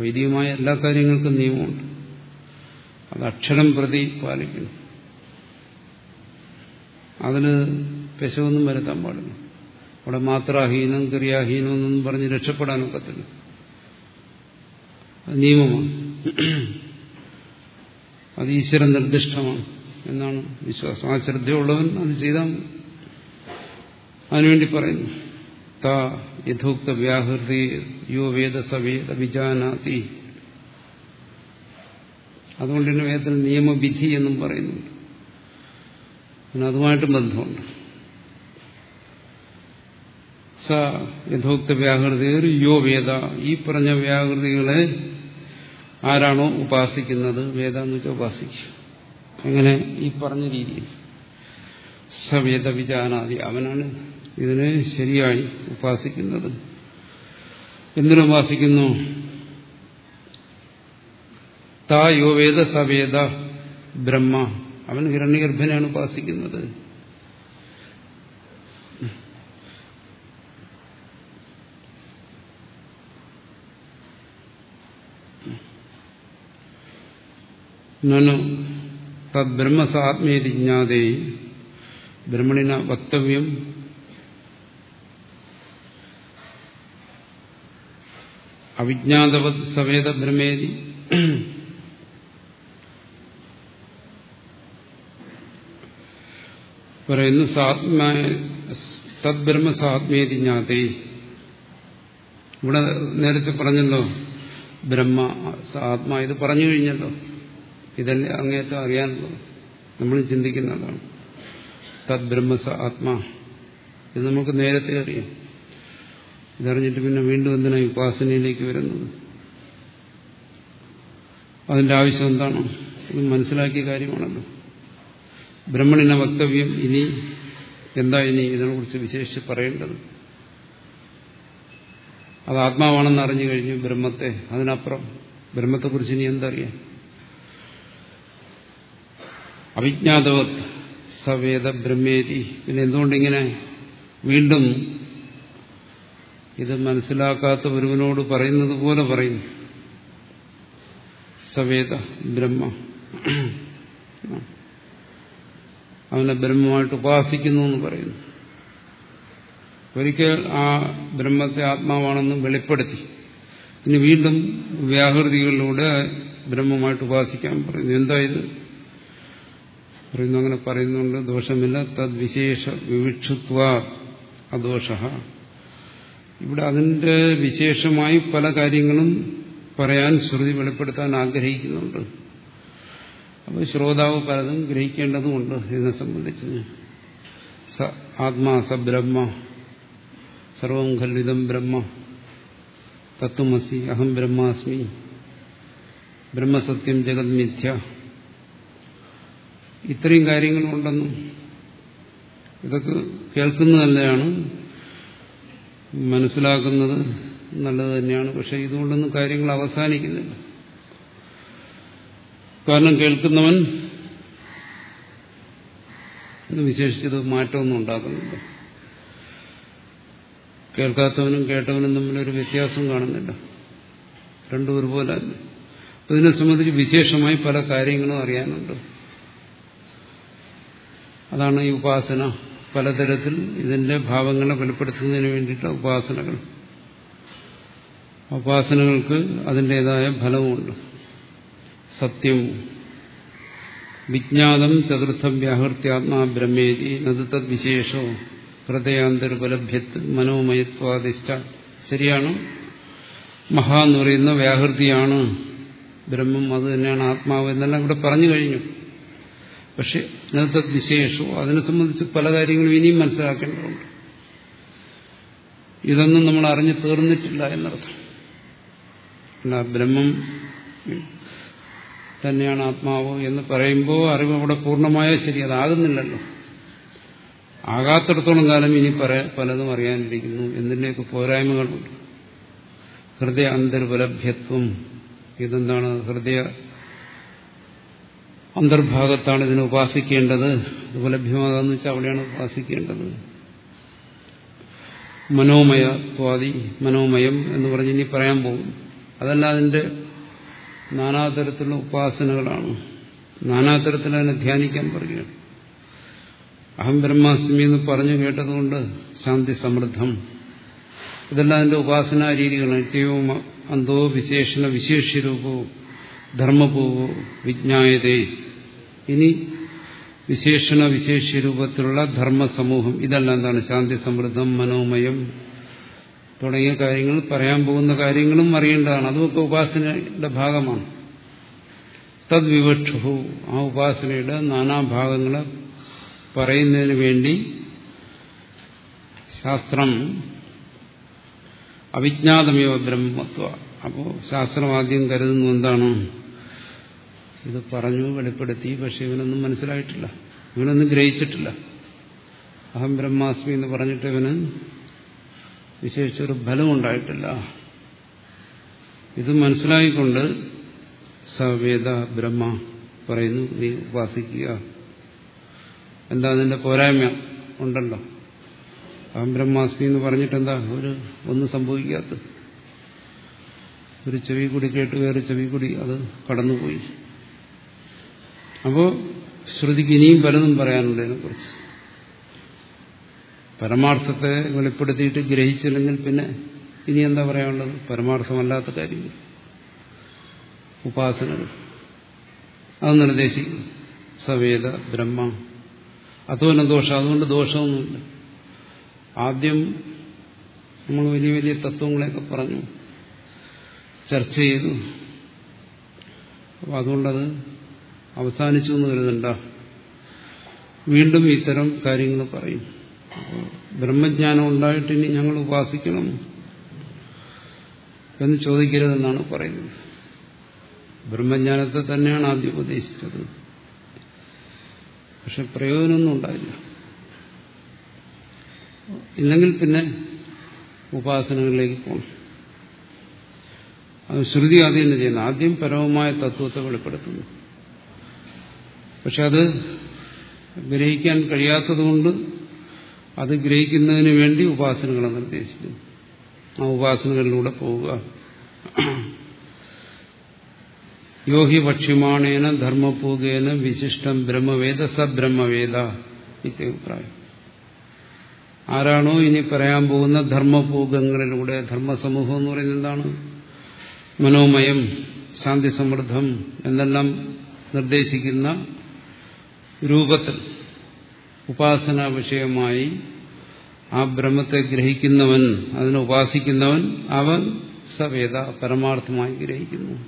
വൈദികമായ എല്ലാ കാര്യങ്ങൾക്കും നിയമമുണ്ട്. അത് അക്ഷരം പ്രതി പാലിക്കുന്നു. അതിന് പെശവൊന്നും വരുത്താൻ പാടില്ല. അവിടെ മാത്രാഹീനം ക്രിയാഹീനം എന്നൊന്നും പറഞ്ഞ് രക്ഷപ്പെടാനൊക്കത്തില്ല. നിയമമാണ്. അത് ഈശ്വര നിർദ്ദിഷ്ടമാണ് എന്നാണ് വിശ്വാസം. ആ ശ്രദ്ധയുള്ളവൻ അത് ചെയ്താൽ അതിനുവേണ്ടി പറയുന്നു. യഥോക്ത വ്യാഹൃതി യോ വേദ സവേദ വിജാനാതി അതുകൊണ്ട് തന്നെ വേദത്തിൽ നിയമവിധി എന്നും പറയുന്നുണ്ട്. പിന്നെ അതുമായിട്ടും ബന്ധമുണ്ട്. സ യഥോക്ത വ്യാഹൃതികൾ യോ വേദ. ഈ പറഞ്ഞ വ്യാഹൃതികളെ ആരാണോ ഉപാസിക്കുന്നത്? വേദ എന്ന് വെച്ചാൽ ഉപാസിക്കുക. എങ്ങനെ? ഈ പറഞ്ഞ രീതിയിൽ. സവേദ വിജാനാദി അവനാണ് ഇതിനെ ശരിയായി ഉപാസിക്കുന്നത്. എന്തിനുപാസിക്കുന്നു താ യോ വേദ സവേദ ബ്രഹ്മ. അവൻ ഹിരണ്യഗർഭനെയാണ് ഉപാസിക്കുന്നത്. നനു തദ്ബ്രഹ്മസാത്മേതി ജ്ഞാതേ. ബ്രഹ്മണിന വക്തവ്യം അവിജ്ഞാതവത് സവേദ ബ്രഹ്മേതി. പറയുന്നു തദ്ബ്രഹ്മ സാത്മേതി ജ്ഞാതേ. ഇവിടെ നേരത്തെ പറഞ്ഞല്ലോ ബ്രഹ്മ ആത്മാ ഇത് പറഞ്ഞു കഴിഞ്ഞല്ലോ. ഇതല്ലേ അങ്ങേറ്റം അറിയാനുള്ളത് നമ്മൾ ചിന്തിക്കുന്നതാണ്. തദ്ബ്രഹ്മ ആത്മാ. ഇത് നമുക്ക് നേരത്തെ അറിയാം. ഇതറിഞ്ഞിട്ട് പിന്നെ വീണ്ടും എന്തിനാണ് ഉപാസനയിലേക്ക് വരുന്നത്? അതിന്റെ ആവശ്യം എന്താണ്? ഇത് മനസ്സിലാക്കിയ കാര്യമാണല്ലോ. ബ്രഹ്മണിന വക്തവ്യം ഇനി എന്താ ഇനി ഇതിനെക്കുറിച്ച് വിശേഷിച്ച് പറയേണ്ടത്? അത് ആത്മാവാണെന്ന് അറിഞ്ഞു കഴിഞ്ഞു ബ്രഹ്മത്തെ. അതിനപ്പുറം ബ്രഹ്മത്തെക്കുറിച്ച് ഇനി എന്തറിയാം? അവിജ്ഞാതവത് സവേദ ബ്രഹ്മേതി. പിന്നെ എന്തുകൊണ്ടിങ്ങനെ വീണ്ടും ഇത് മനസ്സിലാക്കാത്ത ഒരുവനോട് പറയുന്നത് പോലെ പറയുന്നു സവേദ ബ്രഹ്മ. അവനെ ബ്രഹ്മമായിട്ട് ഉപാസിക്കുന്നു എന്ന് പറയുന്നു. ഒരിക്കൽ ആ ബ്രഹ്മത്തെ ആത്മാവാണെന്ന് വെളിപ്പെടുത്തി. ഇനി വീണ്ടും വ്യാഹൃതികളിലൂടെ ബ്രഹ്മമായിട്ട് ഉപാസിക്കാൻ പറയുന്നു. എന്താ ഇത്? പറയുന്നു അങ്ങനെ പറയുന്നുണ്ട് ദോഷമില്ല. തദ്വിശേഷ വിവിക്ഷുത്വ അദോഷ. ഇവിടെ അതിന്റെ വിശേഷമായി പല കാര്യങ്ങളും പറയാൻ ശ്രുതി വെളിപ്പെടുത്താൻ ആഗ്രഹിക്കുന്നുണ്ട്. അപ്പോൾ ശ്രോതാവ് പലതും ഗ്രഹിക്കേണ്ടതുമുണ്ട് ഇതിനെ സംബന്ധിച്ച്. സ ആത്മാ സ ബ്രഹ്മ സർവം ഖല്ലിതം ബ്രഹ്മ തത്വമസി അഹം ബ്രഹ്മാസ്മി ബ്രഹ്മസത്യം ജഗത് മിഥ്യ. ഇത്രയും കാര്യങ്ങളുണ്ടെന്നും ഇതൊക്കെ കേൾക്കുന്നത് മനസ്സിലാക്കുന്നത് നല്ലത് തന്നെയാണ്. പക്ഷെ ഇതുകൊണ്ടൊന്നും കാര്യങ്ങൾ അവസാനിക്കുന്നില്ല. കാരണം കേൾക്കുന്നവൻ വിശേഷിച്ചത് മാറ്റമൊന്നും ഉണ്ടാക്കുന്നില്ല. കേൾക്കാത്തവനും കേട്ടവനും തമ്മിലൊരു വ്യത്യാസം കാണുന്നില്ല. രണ്ടും ഒരുപോലെ ഇതിനെ സംബന്ധിച്ച് വിശേഷമായി പല കാര്യങ്ങളും അറിയാനുണ്ട്. അതാണ് ഈ ഉപാസന. പലതരത്തിൽ ഇതിന്റെ ഭാവങ്ങളെ വെളിപ്പെടുത്തുന്നതിന് വേണ്ടിയിട്ട് ഉപാസനകൾ. ഉപാസനകൾക്ക് അതിന്റെതായ ഫലവുമുണ്ട്. സത്യം വിജ്ഞാതം ചതുർത്ഥം വ്യാഹൃത്യാത്മാ ബ്രഹ്മേതി നത് ഹൃദയാന്തരുപലഭ്യത്ത് മനോമയത്വാദിഷ്ട ശരിയാണ്. മഹാ എന്ന് പറയുന്ന വ്യാഹൃതിയാണ് ബ്രഹ്മം. അത് തന്നെയാണ് ആത്മാവ് എന്നെല്ലാം ഇവിടെ പറഞ്ഞു കഴിഞ്ഞു. പക്ഷെ ഇന്നത്തെ വിശേഷവും അതിനെ സംബന്ധിച്ച് പല കാര്യങ്ങളും ഇനിയും മനസ്സിലാക്കേണ്ടതുണ്ട്. ഇതൊന്നും നമ്മൾ അറിഞ്ഞു തീർന്നിട്ടില്ല എന്നർത്ഥം. അല്ല ബ്രഹ്മം തന്നെയാണ് ആത്മാവ് എന്ന് പറയുമ്പോൾ അറിവ് അവിടെ പൂർണമായ ശരി അതാകുന്നില്ലല്ലോ. ആകാത്തിടത്തോളം കാലം ഇനി പലതും അറിയാനിരിക്കുന്നു. എന്തിന്റെയൊക്കെ പോരായ്മകളുണ്ട്? ഹൃദയ അന്തർബലഭ്യത്വം ഇതെന്താണ്? ഹൃദയ അന്തർഭാഗത്താണ് ഇതിനെ ഉപാസിക്കേണ്ടത് ഉപലഭ്യമാകാന്ന് വെച്ചാൽ അവിടെയാണ് ഉപാസിക്കേണ്ടത്. മനോമയത്വാദി മനോമയം എന്ന് പറഞ്ഞ് ഇനി പറയാൻ പോകും അതല്ല അതിന്റെ നാനാതരത്തിലുള്ള ഉപാസനകളാണ്. നാനാതരത്തിൽ അതിനെ ധ്യാനിക്കാൻ പറയുകയാണ്. അഹം ബ്രഹ്മാസ്മി എന്ന് പറഞ്ഞു കേട്ടതുകൊണ്ട് ശാന്തി സമൃദ്ധം. ഇതെല്ലാം അതിന്റെ ഉപാസനാ രീതികളാണ്. നിത്യവും അന്തോ വിശേഷണ വിശേഷ്യരൂപോ ധർമ്മപൂവോ വിജ്ഞായതേ. ഇനി വിശേഷണ വിശേഷ രൂപത്തിലുള്ള ധർമ്മസമൂഹം. ഇതെല്ലാം എന്താണ്? ശാന്തി സമൃദ്ധം മനോമയം തുടങ്ങിയ കാര്യങ്ങൾ പറയാൻ പോകുന്ന കാര്യങ്ങളും അറിയേണ്ടതാണ്. അതുമൊക്കെ ഉപാസനയുടെ ഭാഗമാണ്. തദ്വിവക്ഷു. ആ ഉപാസനയുടെ നാനാഭാഗങ്ങൾ പറയുന്നതിന് വേണ്ടി ശാസ്ത്രം അവിജ്ഞാതമേവ ബ്രഹ്മത്വ. അപ്പോൾ ശാസ്ത്രം ആദ്യം കരുതുന്നു എന്താണ്? ഇത് പറഞ്ഞു വെളിപ്പെടുത്തി പക്ഷെ ഇവനൊന്നും മനസ്സിലായിട്ടില്ല. ഇവനൊന്നും ഗ്രഹിച്ചിട്ടില്ല. അഹം ബ്രഹ്മാസ്മി എന്ന് പറഞ്ഞിട്ട് ഇവന് വിശേഷിച്ചൊരു ഫലമുണ്ടായിട്ടില്ല. ഇത് മനസ്സിലായിക്കൊണ്ട് സവേദ ബ്രഹ്മ പറയുന്നു നീ ഉപാസിക്കുക. എന്താ നിന്റെ പോരായ്മ? ഉണ്ടല്ലോ. അഹം ബ്രഹ്മാസ്മി എന്ന് പറഞ്ഞിട്ട് എന്താ ഒരു ഒന്നും സംഭവിക്കാത്തത്? ഒരു ചെവി കൂടി കേട്ട് വേറെ ചെവി കൂടി അത് കടന്നുപോയി. അപ്പോൾ ശ്രുതിക്ക് ഇനിയും പലതും പറയാനുണ്ട് ഇതിനെക്കുറിച്ച് പരമാർത്ഥത്തെ വെളിപ്പെടുത്തിയിട്ട് ഗ്രഹിച്ചില്ലെങ്കിൽ പിന്നെ ഇനി എന്താ പറയാനുള്ളത്? പരമാർത്ഥമല്ലാത്ത കാര്യങ്ങൾ. ഉപാസനകൾ. അത് നിർദ്ദേശിക്കുന്നു. സവേദ ബ്രഹ്മ. അതുപോലെ ദോഷം. അതുകൊണ്ട് ദോഷമൊന്നുമില്ല. ആദ്യം നമ്മൾ വലിയ വലിയ തത്വങ്ങളെയൊക്കെ പറഞ്ഞു. ചർച്ച ചെയ്തു. അതുകൊണ്ടത് അവസാനിച്ചു എന്ന് കരുതണ്ട. വീണ്ടും ഇത്തരം കാര്യങ്ങൾ പറയും. ബ്രഹ്മജ്ഞാനം ഉണ്ടായിട്ട് ഇനി ഞങ്ങൾ ഉപാസിക്കണം എന്ന് ചോദിക്കരുതെന്നാണ് പറയുന്നത്. ബ്രഹ്മജ്ഞാനത്തെ തന്നെയാണ് ആദ്യം ഉപദേശിച്ചത്. പക്ഷെ പ്രയോജനമൊന്നും ഉണ്ടായില്ല. ഇല്ലെങ്കിൽ പിന്നെ ഉപാസനകളിലേക്ക് പോകണം. അത് ശ്രുതി ആദ്യം തന്നെ ചെയ്യുന്നു. ആദ്യം പരമമായ തത്വത്തെ വെളിപ്പെടുത്തുന്നു. പക്ഷെ അത് ഗ്രഹിക്കാൻ കഴിയാത്തതുകൊണ്ട് അത് ഗ്രഹിക്കുന്നതിന് വേണ്ടി ഉപാസനകളെ നിർദ്ദേശിക്കുന്നു. ആ ഉപാസനകളിലൂടെ പോവുക. യോഹി ഭക്ഷ്യമാണേന ധർമ്മപൂകേന വിശിഷ്ടം ബ്രഹ്മവേദ സബ്രഹ്മവേദ ഇത്യഭിപ്രായം ആരാണോ ഇനി പറയാൻ പോകുന്ന ധർമ്മപൂകങ്ങളിലൂടെ ധർമ്മസമൂഹം എന്ന് പറയുന്നത് എന്താണ്? മനോമയം ശാന്തി സമൃദ്ധം എന്നെല്ലാം നിർദ്ദേശിക്കുന്ന രൂപത്തിൽ ഉപാസന വിഷയമായി ആ ബ്രഹ്മത്തെ ഗ്രഹിക്കുന്നവൻ അതിനെ ഉപാസിക്കുന്നവൻ അവൻ സവേദ പരമാർത്ഥമായി ഗ്രഹിക്കുന്നു.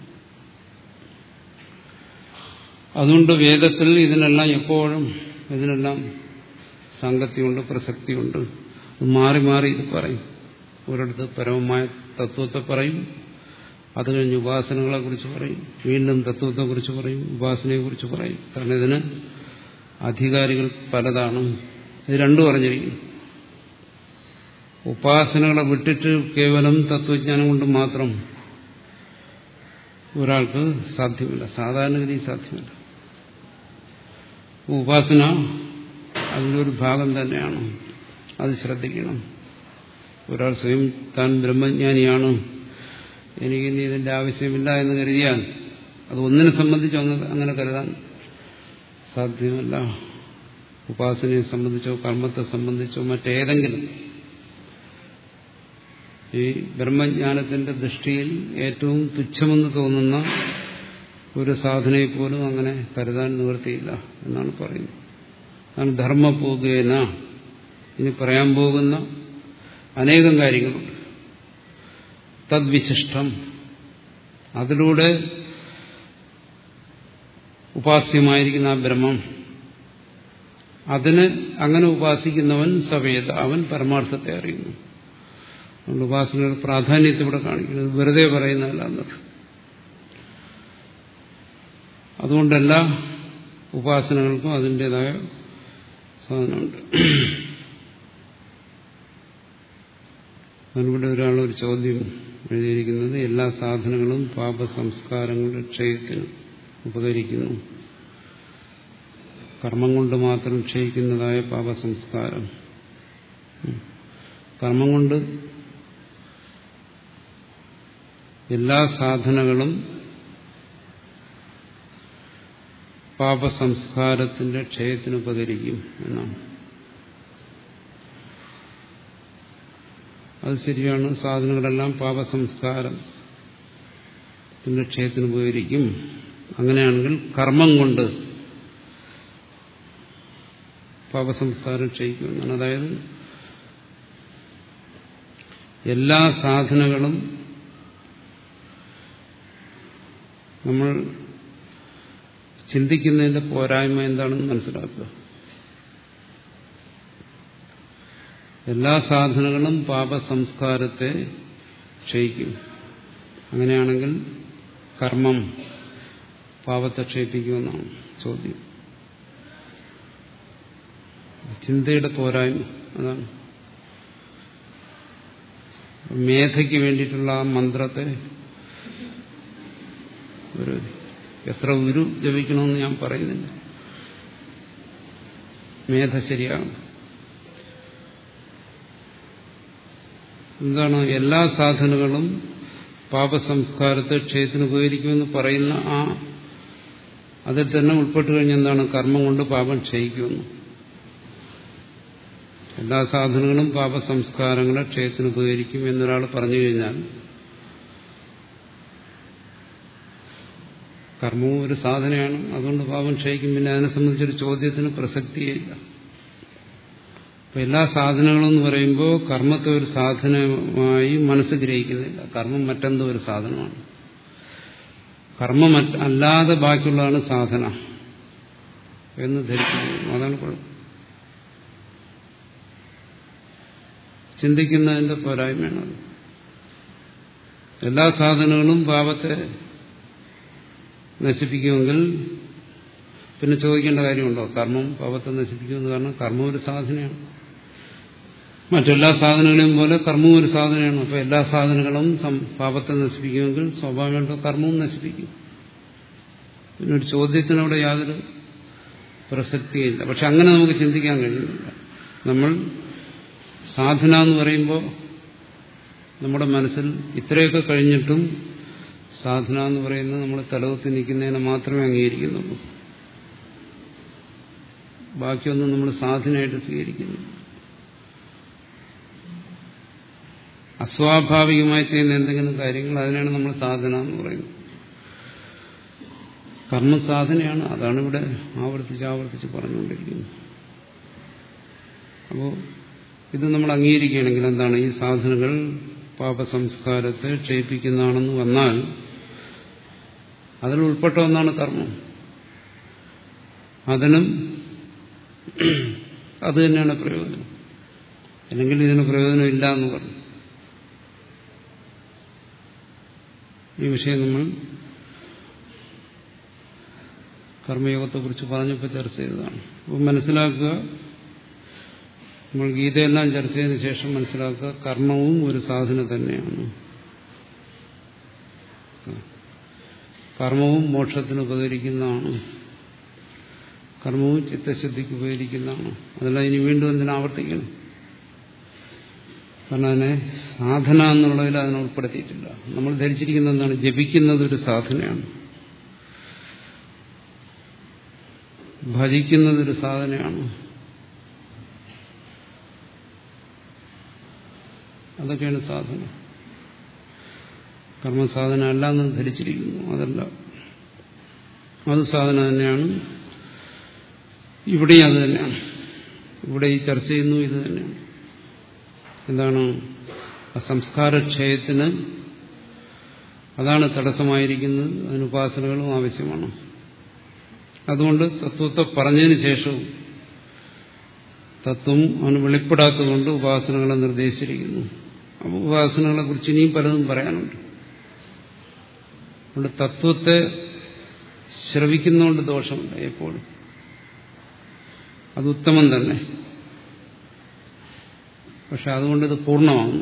അതുകൊണ്ട് വേദത്തിൽ ഇതിനെല്ലാം എപ്പോഴും ഇതിനെല്ലാം സംഗതിയുണ്ട് പ്രസക്തിയുണ്ട്. മാറി മാറി ഇത് പറയും. ഒരിടത്ത് പരമമായ തത്വത്തെ പറയും. അത് കഴിഞ്ഞ് ഉപാസനകളെ കുറിച്ച് പറയും. വീണ്ടും തത്വത്തെ കുറിച്ച് പറയും. ഉപാസനയെക്കുറിച്ച് പറയും. കാരണം ഇതിന് അധികാരികൾ പലതാണ്. ഇത് രണ്ടു പറഞ്ഞിരിക്കുന്നു ഉപാസനകളെ വിട്ടിട്ട് കേവലം തത്വജ്ഞാനം കൊണ്ട് മാത്രം ഒരാൾക്ക് സാധ്യമല്ല. സാധാരണഗതി സാധ്യമല്ല. ഉപാസന അതിന്റെ ഒരു ഭാഗം തന്നെയാണ്. അത് ശ്രദ്ധിക്കണം. ഒരാൾ സ്വയം താൻ ബ്രഹ്മജ്ഞാനിയാണ്. എനിക്കിനി ഇതിന്റെ ആവശ്യമില്ല എന്ന് കരുതിയാൽ അത് ഒന്നിനെ സംബന്ധിച്ച് അങ്ങനെ കരുതാൻ സാധ്യമല്ല. ഉപാസനയെ സംബന്ധിച്ചോ കർമ്മത്തെ സംബന്ധിച്ചോ മറ്റേതെങ്കിലും. ഈ ബ്രഹ്മജ്ഞാനത്തിന്റെ ദൃഷ്ടിയിൽ ഏറ്റവും തുച്ഛമെന്ന് തോന്നുന്ന ഒരു സാധനയെ പോലും അങ്ങനെ കരുതാൻ നിവൃത്തിയില്ല എന്നാണ് പറയുന്നത്. അതാണ് ധർമ്മപൂകേന ഇനി പറയാൻ പോകുന്ന അനേകം കാര്യങ്ങളുണ്ട്. തദ്വിശിഷ്ടം. അതിലൂടെ ഉപാസ്യമായിരിക്കുന്ന ആ ബ്രഹ്മം. അതിന് അങ്ങനെ ഉപാസിക്കുന്നവൻ സവേദ അവൻ പരമാർത്ഥത്തെ അറിയുന്നു. അതുകൊണ്ട് ഉപാസനയുടെ പ്രാധാന്യത്തെ ഇവിടെ കാണിക്കുന്നത് വെറുതെ പറയുന്നതല്ല എന്നത് അതുകൊണ്ടെല്ലാ ഉപാസനകൾക്കും അതിന്റെതായ സാധനമുണ്ട് അതിലൂടെ ഒരാളൊരു ചോദ്യം എഴുതിയിരിക്കുന്നത് എല്ലാ സാധനങ്ങളും പാപസംസ്കാരങ്ങളുടെ ക്ഷയത്തിന് ഉപകരിക്കുന്നു. കർമ്മം കൊണ്ട് മാത്രം ക്ഷയിക്കുന്നതായ പാപസംസ്കാരം. കർമ്മം കൊണ്ട് എല്ലാ സാധനങ്ങളും പാപസംസ്കാരത്തിന്റെ ക്ഷയത്തിന് ഉപകരിക്കും എന്നാണ്. അത് ശരിയാണ്. സാധനങ്ങളെല്ലാം പാപസംസ്കാരത്തിന്റെ ക്ഷയത്തിന് ഉപകരിക്കും. അങ്ങനെയാണെങ്കിൽ കർമ്മം കൊണ്ട് പാപസംസ്കാരം ക്ഷയിക്കുമെന്നാണ് അതായത് എല്ലാ സാധനങ്ങളും നമ്മൾ ചിന്തിക്കുന്നതിന്റെ പോരായ്മ എന്താണെന്ന് മനസ്സിലാക്കുക. എല്ലാ സാധനങ്ങളും പാപസംസ്കാരത്തെ ക്ഷയിക്കും അങ്ങനെയാണെങ്കിൽ കർമ്മം പാപത്തെ ക്ഷയിപ്പിക്കുമെന്നാണ് ചോദ്യം. ചിന്തയുടെ പോരായ്മ അതാണ്. മേധയ്ക്ക് വേണ്ടിയിട്ടുള്ള ആ മന്ത്രത്തെ ഒരു എത്ര ഉരു ജപിക്കണമെന്ന് ഞാൻ പറയുന്നില്ല. മേധ ശരിയാണ്. എന്താണ് എല്ലാ സാധനങ്ങളും പാപസംസ്കാരത്തെ ക്ഷയത്തിന് ഉപകരിക്കുമെന്ന് പറയുന്ന ആ അതിൽ തന്നെ ഉൾപ്പെട്ട് കഴിഞ്ഞ എന്താണ്? കർമ്മം കൊണ്ട് പാപം ക്ഷയിക്കുന്നു. എല്ലാ സാധനങ്ങളും പാപസംസ്കാരങ്ങളെ ക്ഷയത്തിന് ഉപകരിക്കും എന്നൊരാൾ പറഞ്ഞു കഴിഞ്ഞാൽ കർമ്മവും ഒരു സാധനയാണ്. അതുകൊണ്ട് പാപം ക്ഷയിക്കും. പിന്നെ അതിനെ സംബന്ധിച്ചൊരു ചോദ്യത്തിന് പ്രസക്തിയില്ല അപ്പൊ എല്ലാ സാധനങ്ങളും എന്ന് പറയുമ്പോൾ കർമ്മത്തെ ഒരു സാധനമായി മനസ്സ് ഗ്രഹിക്കുന്നില്ല. കർമ്മം മറ്റെന്തോ ഒരു സാധനമാണ്. കർമ്മം അല്ലാതെ ബാക്കിയുള്ളതാണ് സാധന എന്ന് ധരിക്കുന്നു. അതാണ് കുഴപ്പം. ചിന്തിക്കുന്നതിന്റെ പോരായ്മയാണ് എല്ലാ സാധനങ്ങളും പാപത്തെ നശിപ്പിക്കുമെങ്കിൽ പിന്നെ ചോദിക്കേണ്ട കാര്യമുണ്ടോ? കർമ്മം പാപത്തെ നശിപ്പിക്കുമെന്ന് കാരണം കർമ്മം ഒരു സാധനയാണ്. മറ്റെല്ലാ സാധനങ്ങളെയും പോലെ കർമ്മവും ഒരു സാധനമാണ്. അപ്പോൾ എല്ലാ സാധനങ്ങളും പാപത്തെ നശിപ്പിക്കുമെങ്കിൽ സ്വാഭാവികമായിട്ട് കർമ്മവും നശിപ്പിക്കും. പിന്നെ ഒരു ചോദ്യത്തിന് അവിടെ യാതൊരു പ്രസക്തിയില്ല. പക്ഷെ അങ്ങനെ നമുക്ക് ചിന്തിക്കാൻ കഴിയുന്നില്ല. നമ്മൾ സാധന എന്ന് പറയുമ്പോൾ നമ്മുടെ മനസ്സിൽ ഇത്രയൊക്കെ കഴിഞ്ഞിട്ടും സാധന എന്ന് പറയുന്നത് നമ്മൾ തലവത്ത് നിൽക്കുന്നതിനെ മാത്രമേ അംഗീകരിക്കുന്നുള്ളൂ. ബാക്കിയൊന്നും നമ്മൾ സാധനയായിട്ട് സ്വീകരിക്കുന്നു അസ്വാഭാവികമായി ചെയ്യുന്ന എന്തെങ്കിലും കാര്യങ്ങൾ അതിനാണ് നമ്മൾ സാധന എന്ന് പറയുന്നത്. കർമ്മ സാധനയാണ്. അതാണ് ഇവിടെ ആവർത്തിച്ച് ആവർത്തിച്ച് പറഞ്ഞുകൊണ്ടിരിക്കുന്നത്. അപ്പോൾ ഇത് നമ്മൾ അംഗീകരിക്കുകയാണെങ്കിൽ എന്താണ്? ഈ സാധനങ്ങൾ പാപസംസ്കാരത്തെ ക്ഷയിപ്പിക്കുന്നതാണെന്ന് വന്നാൽ അതിൽ ഉൾപ്പെട്ട ഒന്നാണ് കർമ്മം. അതിനും അത് തന്നെയാണ് പ്രയോജനം. അല്ലെങ്കിൽ ഇതിന് പ്രയോജനം ഇല്ല എന്ന് പറഞ്ഞു. ഈ വിഷയം നമ്മൾ കർമ്മയോഗത്തെക്കുറിച്ച് പറഞ്ഞപ്പോൾ ചർച്ച ചെയ്തതാണ്. അപ്പം മനസ്സിലാക്കുക നമ്മൾ ഗീതയെല്ലാം ചർച്ച ചെയ്തതിനു ശേഷം മനസ്സിലാക്കുക കർമ്മവും ഒരു സാധന തന്നെയാണ്. കർമ്മവും മോക്ഷത്തിന് ഉപകരിക്കുന്നതാണ്. കർമ്മവും ചിത്തശുദ്ധിക്ക് ഉപകരിക്കുന്നതാണ്. അതെല്ലാം ഇനി വീണ്ടും എന്തിനാ ആവർത്തിക്കണം? കാരണം അതിനെ സാധന എന്നുള്ളതിൽ അതിനെ ഉൾപ്പെടുത്തിയിട്ടില്ല. നമ്മൾ ധരിച്ചിരിക്കുന്ന എന്താണ്? ജപിക്കുന്നത് ഒരു സാധനയാണ്. ഭജിക്കുന്നതൊരു സാധനയാണ്. അതൊക്കെയാണ് സാധന. കർമ്മസാധന അല്ല എന്ന് ധരിച്ചിരിക്കുന്നു. അതല്ല. അത് സാധന തന്നെയാണ്. ഇവിടെയും അത് തന്നെയാണ്. ഇവിടെ ഈ ചർച്ച ചെയ്യുന്നു ഇത് തന്നെയാണ്. എന്താണ് സംസ്കാരക്ഷയത്തിന് അതാണ് തടസ്സമായിരിക്കുന്നത് അതിന് ഉപാസനകളും ആവശ്യമാണ്. അതുകൊണ്ട് തത്വത്തെ പറഞ്ഞതിന് ശേഷവും തത്വം അവന് വെളിപ്പെടാത്തതുകൊണ്ട് ഉപാസനകളെ നിർദ്ദേശിച്ചിരിക്കുന്നു. അപ്പോൾ ഉപാസനകളെ കുറിച്ച് ഇനിയും പലതും പറയാനുണ്ട്. അതുകൊണ്ട് തത്വത്തെ ശ്രവിക്കുന്നതുകൊണ്ട് ദോഷമുണ്ട് എപ്പോഴും. അത് ഉത്തമം തന്നെ. പക്ഷെ അതുകൊണ്ട് ഇത് പൂർണമാണ്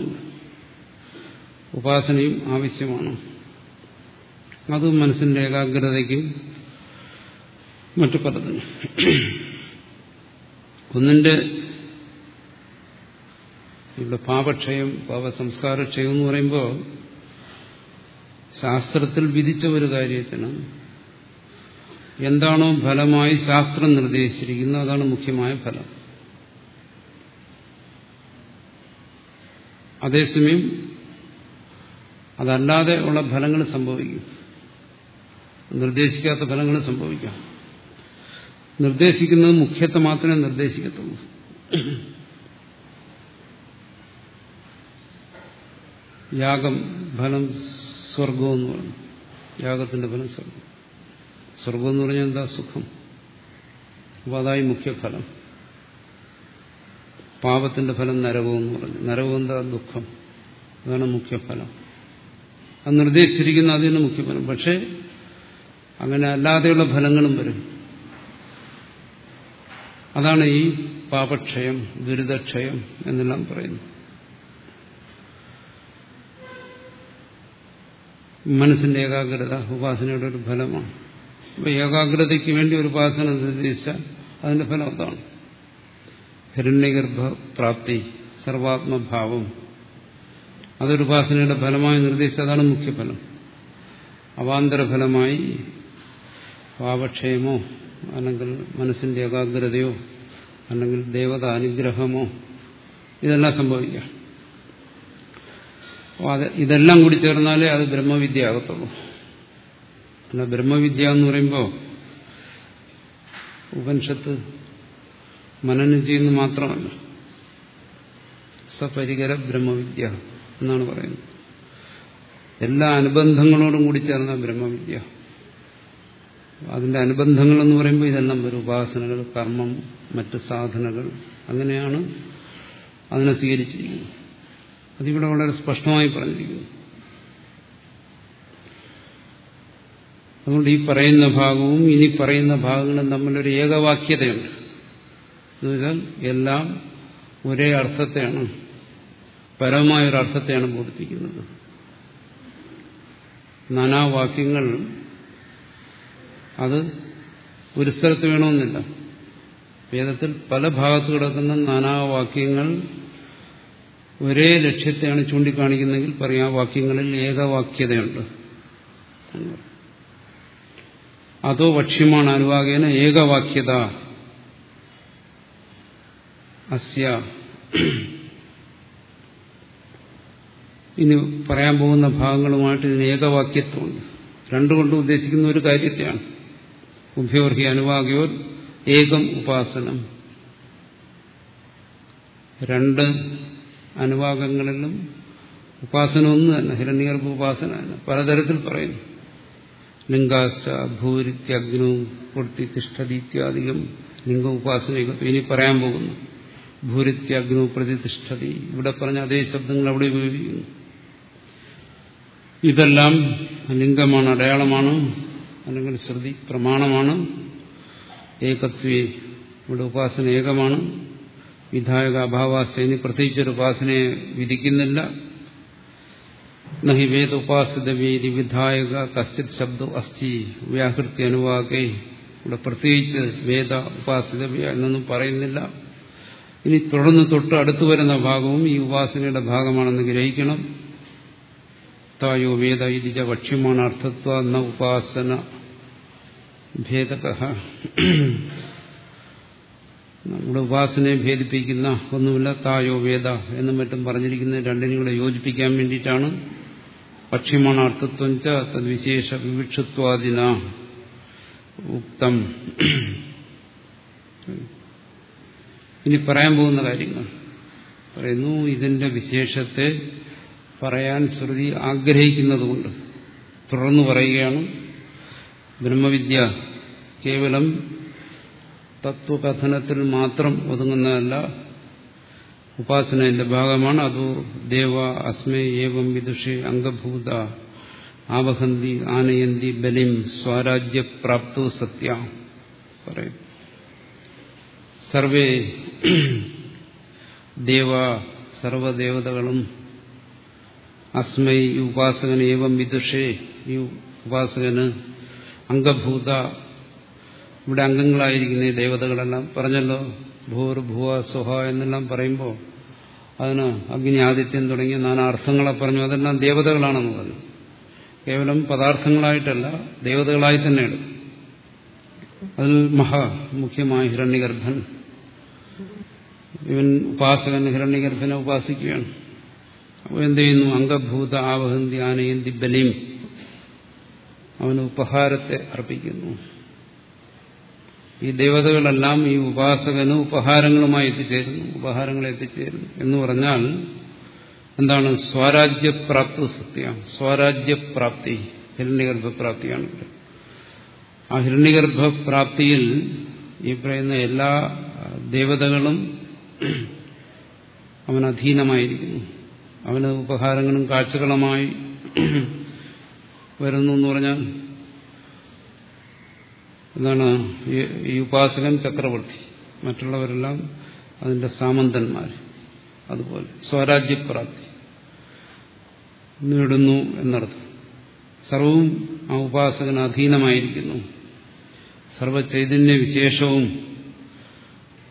ഉപാസനയും ആവശ്യമാണ്. അത് മനസ്സിന്റെ ഏകാഗ്രതയ്ക്കും മറ്റു പലതിനും ഒന്നിന്റെ ഇവിടെ പാപക്ഷയം പാപസംസ്കാരക്ഷയം എന്ന് പറയുമ്പോൾ ശാസ്ത്രത്തിൽ വിധിച്ച ഒരു കാര്യത്തിന് എന്താണോ ഫലമായി ശാസ്ത്രം നിർദ്ദേശിച്ചിരിക്കുന്നത് അതാണ് മുഖ്യമായ ഫലം. അതേസമയം അതല്ലാതെ ഉള്ള ഫലങ്ങൾ സംഭവിക്കും. നിർദ്ദേശിക്കാത്ത ഫലങ്ങൾ സംഭവിക്കാം. നിർദ്ദേശിക്കുന്നത് മുഖ്യത്തെ മാത്രമേ നിർദ്ദേശിക്കത്തുള്ളൂ. യാഗം ഫലം സ്വർഗം എന്ന് പറഞ്ഞു. യാഗത്തിന്റെ ഫലം സ്വർഗം സ്വർഗം എന്ന് പറഞ്ഞാൽ എന്താ? സുഖം. അപ്പോൾ അതായി മുഖ്യഫലം. പാപത്തിന്റെ ഫലം നരകവും പറഞ്ഞു. നരകം എന്താ? ദുഃഖം. അതാണ് മുഖ്യഫലം. അത് നിർദ്ദേശിച്ചിരിക്കുന്ന അതിന് മുഖ്യഫലം. പക്ഷേ അങ്ങനെ അല്ലാതെയുള്ള ഫലങ്ങളും വരും. അതാണ് ഈ പാപക്ഷയം ദുരിതക്ഷയം എന്നെല്ലാം പറയുന്നു മനസ്സിന്റെ ഏകാഗ്രത ഉപാസനയുടെ ഒരു ഫലമാണ്. ഏകാഗ്രതയ്ക്ക് വേണ്ടി ഒരു ഉപാസന നിർദ്ദേശിച്ചാൽ അതിന്റെ ഫലം അതാണ്. ഹിരണ്യഗർഭ പ്രാപ്തി സർവാത്മഭാവം. അതൊരു ഉപാസനയുടെ ഫലമായി നിർദ്ദേശിച്ചത് അതാണ് മുഖ്യഫലം. അവാന്തരഫലമായി പാപക്ഷയമോ അല്ലെങ്കിൽ മനസ്സിന്റെ ഏകാഗ്രതയോ അല്ലെങ്കിൽ ദേവത അനുഗ്രഹമോ ഇതെല്ലാം സംഭവിക്കാം. അത് ഇതെല്ലാം കൂടി ചേർന്നാലേ അത് ബ്രഹ്മവിദ്യ ആകത്തുള്ളൂ അല്ല ബ്രഹ്മവിദ്യ എന്ന് പറയുമ്പോൾ ഉപനിഷത്ത് മനനം ചെയ്യുന്നു മാത്രമല്ല സപരികര ബ്രഹ്മവിദ്യ എന്നാണ് പറയുന്നത്. എല്ലാ അനുബന്ധങ്ങളോടും കൂടി ചേർന്ന ബ്രഹ്മവിദ്യ. അതിന്റെ അനുബന്ധങ്ങൾ എന്ന് പറയുമ്പോൾ ഇതെല്ലാം വരും ഉപാസനകൾ കർമ്മം മറ്റ് സാധനകൾ അങ്ങനെയാണ് അതിനെ സ്വീകരിച്ചിരിക്കുന്നത്. അതിവിടെ വളരെ സ്പഷ്ടമായി പറഞ്ഞിരിക്കുന്നു. അതുകൊണ്ട് ഈ പറയുന്ന ഭാഗവും ഇനി പറയുന്ന ഭാഗങ്ങളും തമ്മിലൊരു ഏകവാക്യതയുണ്ട്. എന്നുവെച്ചാൽ എല്ലാം ഒരേ അർത്ഥത്തെയാണ് പരമായ ഒരു അർത്ഥത്തെയാണ് ബോധിപ്പിക്കുന്നത് നാനാവാക്യങ്ങൾ അത് ഒരു സ്ഥലത്ത് വേണമെന്നില്ല. വേദത്തിൽ പല ഭാഗത്ത് കിടക്കുന്ന നാനാവാക്യങ്ങൾ ഒരേ ലക്ഷ്യത്തെയാണ് ചൂണ്ടിക്കാണിക്കുന്നതെങ്കിൽ പറയാം ആ വാക്യങ്ങളിൽ ഏകവാക്യതയുണ്ട്. അതോ വക്ഷ്യമാണ് അനുവാകേന ഏകവാക്യത. അസ്യ. ഇനി പറയാൻ പോകുന്ന ഭാഗങ്ങളുമായിട്ട് ഇതിന് ഏകവാക്യത്വമുണ്ട് രണ്ടുകൊണ്ടും ഉദ്ദേശിക്കുന്ന ഒരു കാര്യത്തെയാണ്. ഉഭയോർഹി അനുവാകയോർ ഏകം ഉപാസനം. രണ്ട് അനുവാകങ്ങളിലും ഉപാസന ഒന്ന് തന്നെ ഹിരണ്യഗർഭ ഉപാസന തന്നെ പലതരത്തിൽ പറയുന്നു. ലിംഗാശ്ച ഭൂരിത്യഗ്നു കൊടുത്തി തിഷ്ഠതി ഇത്യാദികം ലിംഗ ഉപാസനയൊക്കെ ഇനി പറയാൻ പോകുന്നു. ഭൂരിത്യഗ്നു പ്രതിഷ്ഠതി. ഇവിടെ പറഞ്ഞ അതേ ശബ്ദങ്ങൾ അവിടെ ഉപയോഗിക്കുന്നു. ഇതെല്ലാം ലിംഗമാണ് അടയാളമാണ് അല്ലെങ്കിൽ ശ്രുതി പ്രമാണമാണ്. ഏകത്വേ ഇവിടെ ഉപാസന ഏകമാണ്. വിധായക അഭാവാസേനി പ്രത്യേകിച്ചൊരു ഉപാസനയെ വിധിക്കുന്നില്ല. നഹി വേദ ഉപാസിതവേദി വിധായക കശ്ചിത് ശബ്ദോ അസ്ഥി വ്യാഹൃത്തി അനുവാകെ. ഇവിടെ പ്രത്യേകിച്ച് വേദ ഉപാസിതവ്യ എന്നൊന്നും പറയുന്നില്ല. ഇനി തുടർന്ന് തൊട്ട് അടുത്തു വരുന്ന ഭാഗവും ഈ ഉപാസനയുടെ ഭാഗമാണെന്ന് ഗ്രഹിക്കണം. തായോ വേദ ഇതിജ ഭക്ഷ്യമാണ് അർത്ഥത്വ എന്ന ഉപാസന ഭേദക നമ്മുടെ ഉപാസനയെ ഭേദിപ്പിക്കുന്ന ഒന്നുമില്ല തായോ വേദ എന്നും മറ്റും പറഞ്ഞിരിക്കുന്ന രണ്ടിനും കൂടെ യോജിപ്പിക്കാൻ വേണ്ടിയിട്ടാണ്. പക്ഷ്യമാണ് അർത്ഥത്വം ച തദ്വിശേഷ വിവിക്ഷത്വാദിന. ഉക്തം. ഇനി പറയാൻ പോകുന്ന കാര്യങ്ങൾ. പറയുന്നു ഇതിന്റെ വിശേഷത്തെ പറയാൻ ശ്രുതി ആഗ്രഹിക്കുന്നതുകൊണ്ട് തുടർന്ന് പറയുകയാണ്. ബ്രഹ്മവിദ്യ കേവലം തത്വകഥനത്തിൽ മാത്രം ഒതുങ്ങുന്നതല്ല ഉപാസനയുടെ ഭാഗമാണ്. അതോ ദേവ അസ്മേ ഏവം വിദുഷേ അംഗഭൂത ആവഹന്തി ആനയന്തി ബലിം സ്വരാജ്യപ്രാപ്തോ സത്യ. പറയും സർവേ ദേവ സർവദേവതകളും അസ്മൈ ഈ ഉപാസകന് ഏവം വിദുഷേ ഈ ഉപാസകന് അംഗഭൂത ഇവിടെ അംഗങ്ങളായിരിക്കുന്ന ഈ ദേവതകളെല്ലാം പറഞ്ഞല്ലോ ഭൂർ ഭുവ സുഹ എന്നെല്ലാം പറയുമ്പോൾ അതിന് അഗ്നി ആദിത്യം തുടങ്ങിയ നാനാ അർത്ഥങ്ങളെ പറഞ്ഞു. അതെല്ലാം ദേവതകളാണെന്ന് പറഞ്ഞു. കേവലം പദാർത്ഥങ്ങളായിട്ടല്ല ദേവതകളായി തന്നെ അതിൽ മഹാ മുഖ്യമായ ഹിരണ്യഗർഭൻ ഇവൻ ഉപാസകൻ ഹിരണ്യഗർഭനെ ഉപാസിക്കുകയാണ്. അപ്പോൾ എന്ത് ചെയ്യുന്നു? അംഗഭൂത ആവഹന്തി ആനയന്തി ബലിം. അവന് ഉപഹാരത്തെ അർപ്പിക്കുന്നു. ഈ ദേവതകളെല്ലാം ഈ ഉപാസകന് ഉപഹാരങ്ങളുമായി എത്തിച്ചേരുന്നു. ഉപഹാരങ്ങൾ എത്തിച്ചേരുന്നു. എന്ന് പറഞ്ഞാൽ എന്താണ്? സ്വരാജ്യപ്രാപ്തി സത്യം സ്വരാജ്യപ്രാപ്തി ഹിരണ്യഗർഭപ്രാപ്തിയാണ്. ആ ഹിരണ്യഗർഭപ്രാപ്തിയിൽ ഈ പറയുന്ന എല്ലാ ദേവതകളും അവൻ അധീനമായിരിക്കുന്നു. അവന് ഉപഹാരങ്ങളും കാഴ്ചകളുമായി വരുന്നു എന്ന് പറഞ്ഞാൽ എന്താണ്? ഈ ഉപാസകൻ ചക്രവർത്തി. മറ്റുള്ളവരെല്ലാം അതിന്റെ സാമന്തന്മാർ അതുപോലെ സ്വരാജ്യപ്രാപ്തി നേടുന്നു എന്നർത്ഥം. സർവവും ആ ഉപാസകന് അധീനമായിരിക്കുന്നു. സർവചൈതന്യ വിശേഷവും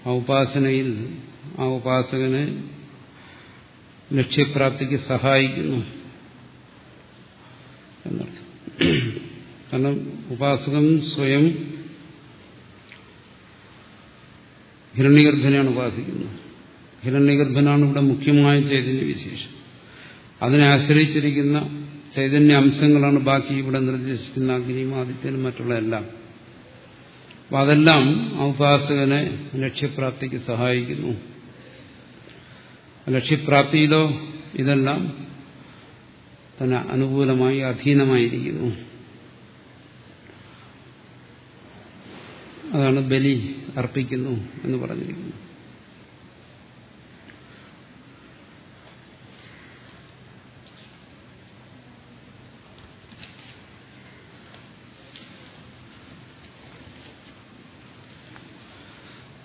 ആ ഉപാസനയിൽ ആ ഉപാസകനെ ലക്ഷ്യപ്രാപ്തിക്ക് സഹായിക്കുന്നു എന്നർത്ഥം. കാരണം ഉപാസകൻ സ്വയം ഹിരണ്യഗർഭനെയാണ് ഉപാസിക്കുന്നത്. ഹിരണ്യഗർഭനാണ് ഇവിടെ മുഖ്യമായ ചൈതന്യ വിശേഷം. അതിനെ ആശ്രയിച്ചിരിക്കുന്ന ചൈതന്യ അംശങ്ങളാണ് ബാക്കി ഇവിടെ നിർദ്ദേശിക്കുന്ന അഗ്നിയും ആദിത്യനും മറ്റുള്ള എല്ലാം അപ്പൊ അതെല്ലാം ആ ഉപാസകനെ ലക്ഷ്യപ്രാപ്തിക്ക് സഹായിക്കുന്നു. ലക്ഷ്യപ്രാപ്തിയിലോ ഇതെല്ലാം തന്നെ അനുകൂലമായി അധീനമായിരിക്കുന്നു. അതാണ് ബലി അർപ്പിക്കുന്നു എന്ന് പറഞ്ഞിരിക്കുന്നു.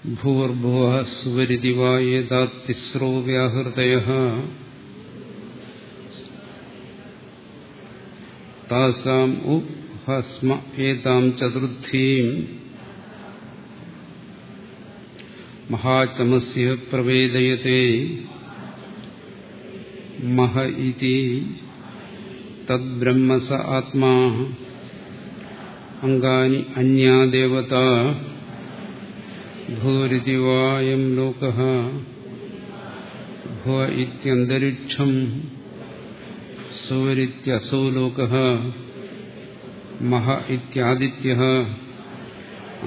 ഭൂർഭുവ സുവരിതി വായേതാത്തിസ്രോ വ്യാഹൃതയ താസാം ഉഹസ്മ ഏതാം ചതുർത്ഥീം മഹാചമസ്യ പ്രവേദയത്തെ മഹ ഇതി തദ്ബ്രഹ്മ സ ആത്മാ അംഗാനി അന്യാദേവത ഭൂരിതി വായം ലോക ഭുവ ഇത്യന്തരിക്ഷം സുവരിത്യസോ ലോക മഹ ഇത്യാദിത്യ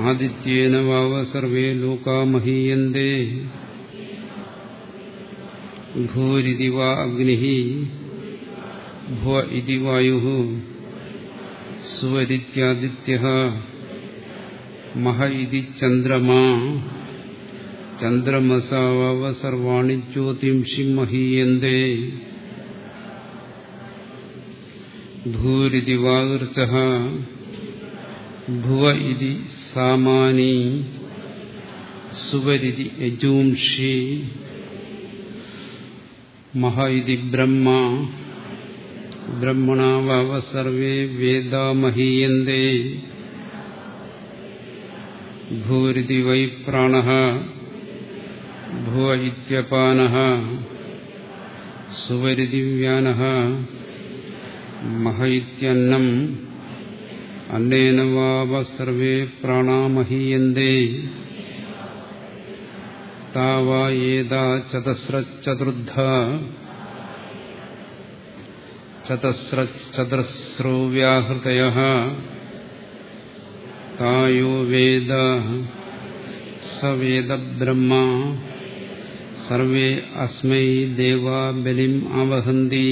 ആദിത്യേന വാവ സർവേ ലോകാ മഹീയന്തേ ഭൂരിതി വാ അഗ്നി ഭുവ ഇതി വായു സുവരിത്യാദിത്യ മഹ ഇതി ചന്ദ്രമാ. ചന്ദ്രമസാവ സർവാണി ജ്യോതിംഷി മഹീയന്തേ ഭൂരിതി വാഗർച്ച ഭുവ ഇതി സാമാനി. സുവരിതി യജൂംഷി. മഹ ഇതി ബ്രഹ്മ. ബ്രഹ്മണാവ സർവേ വേദാ മഹീയന്തേ ഭൂരിതി വൈ പ്രാണ ഭുവ ഇത്യപാന സുവരിതി വ്യാന മഹ ഇത്യന്നം അന്നേന വാവസർവേ പ്രാണാമഹീയന്തേ ചതസ്രചതുർദ്ധ ചതസ്രചതുസ്രോ വ്യാഹൃതയ തായോ വേദ സർവേ അസ്മൈ ദേവാ ബലിം ആവഹന്തി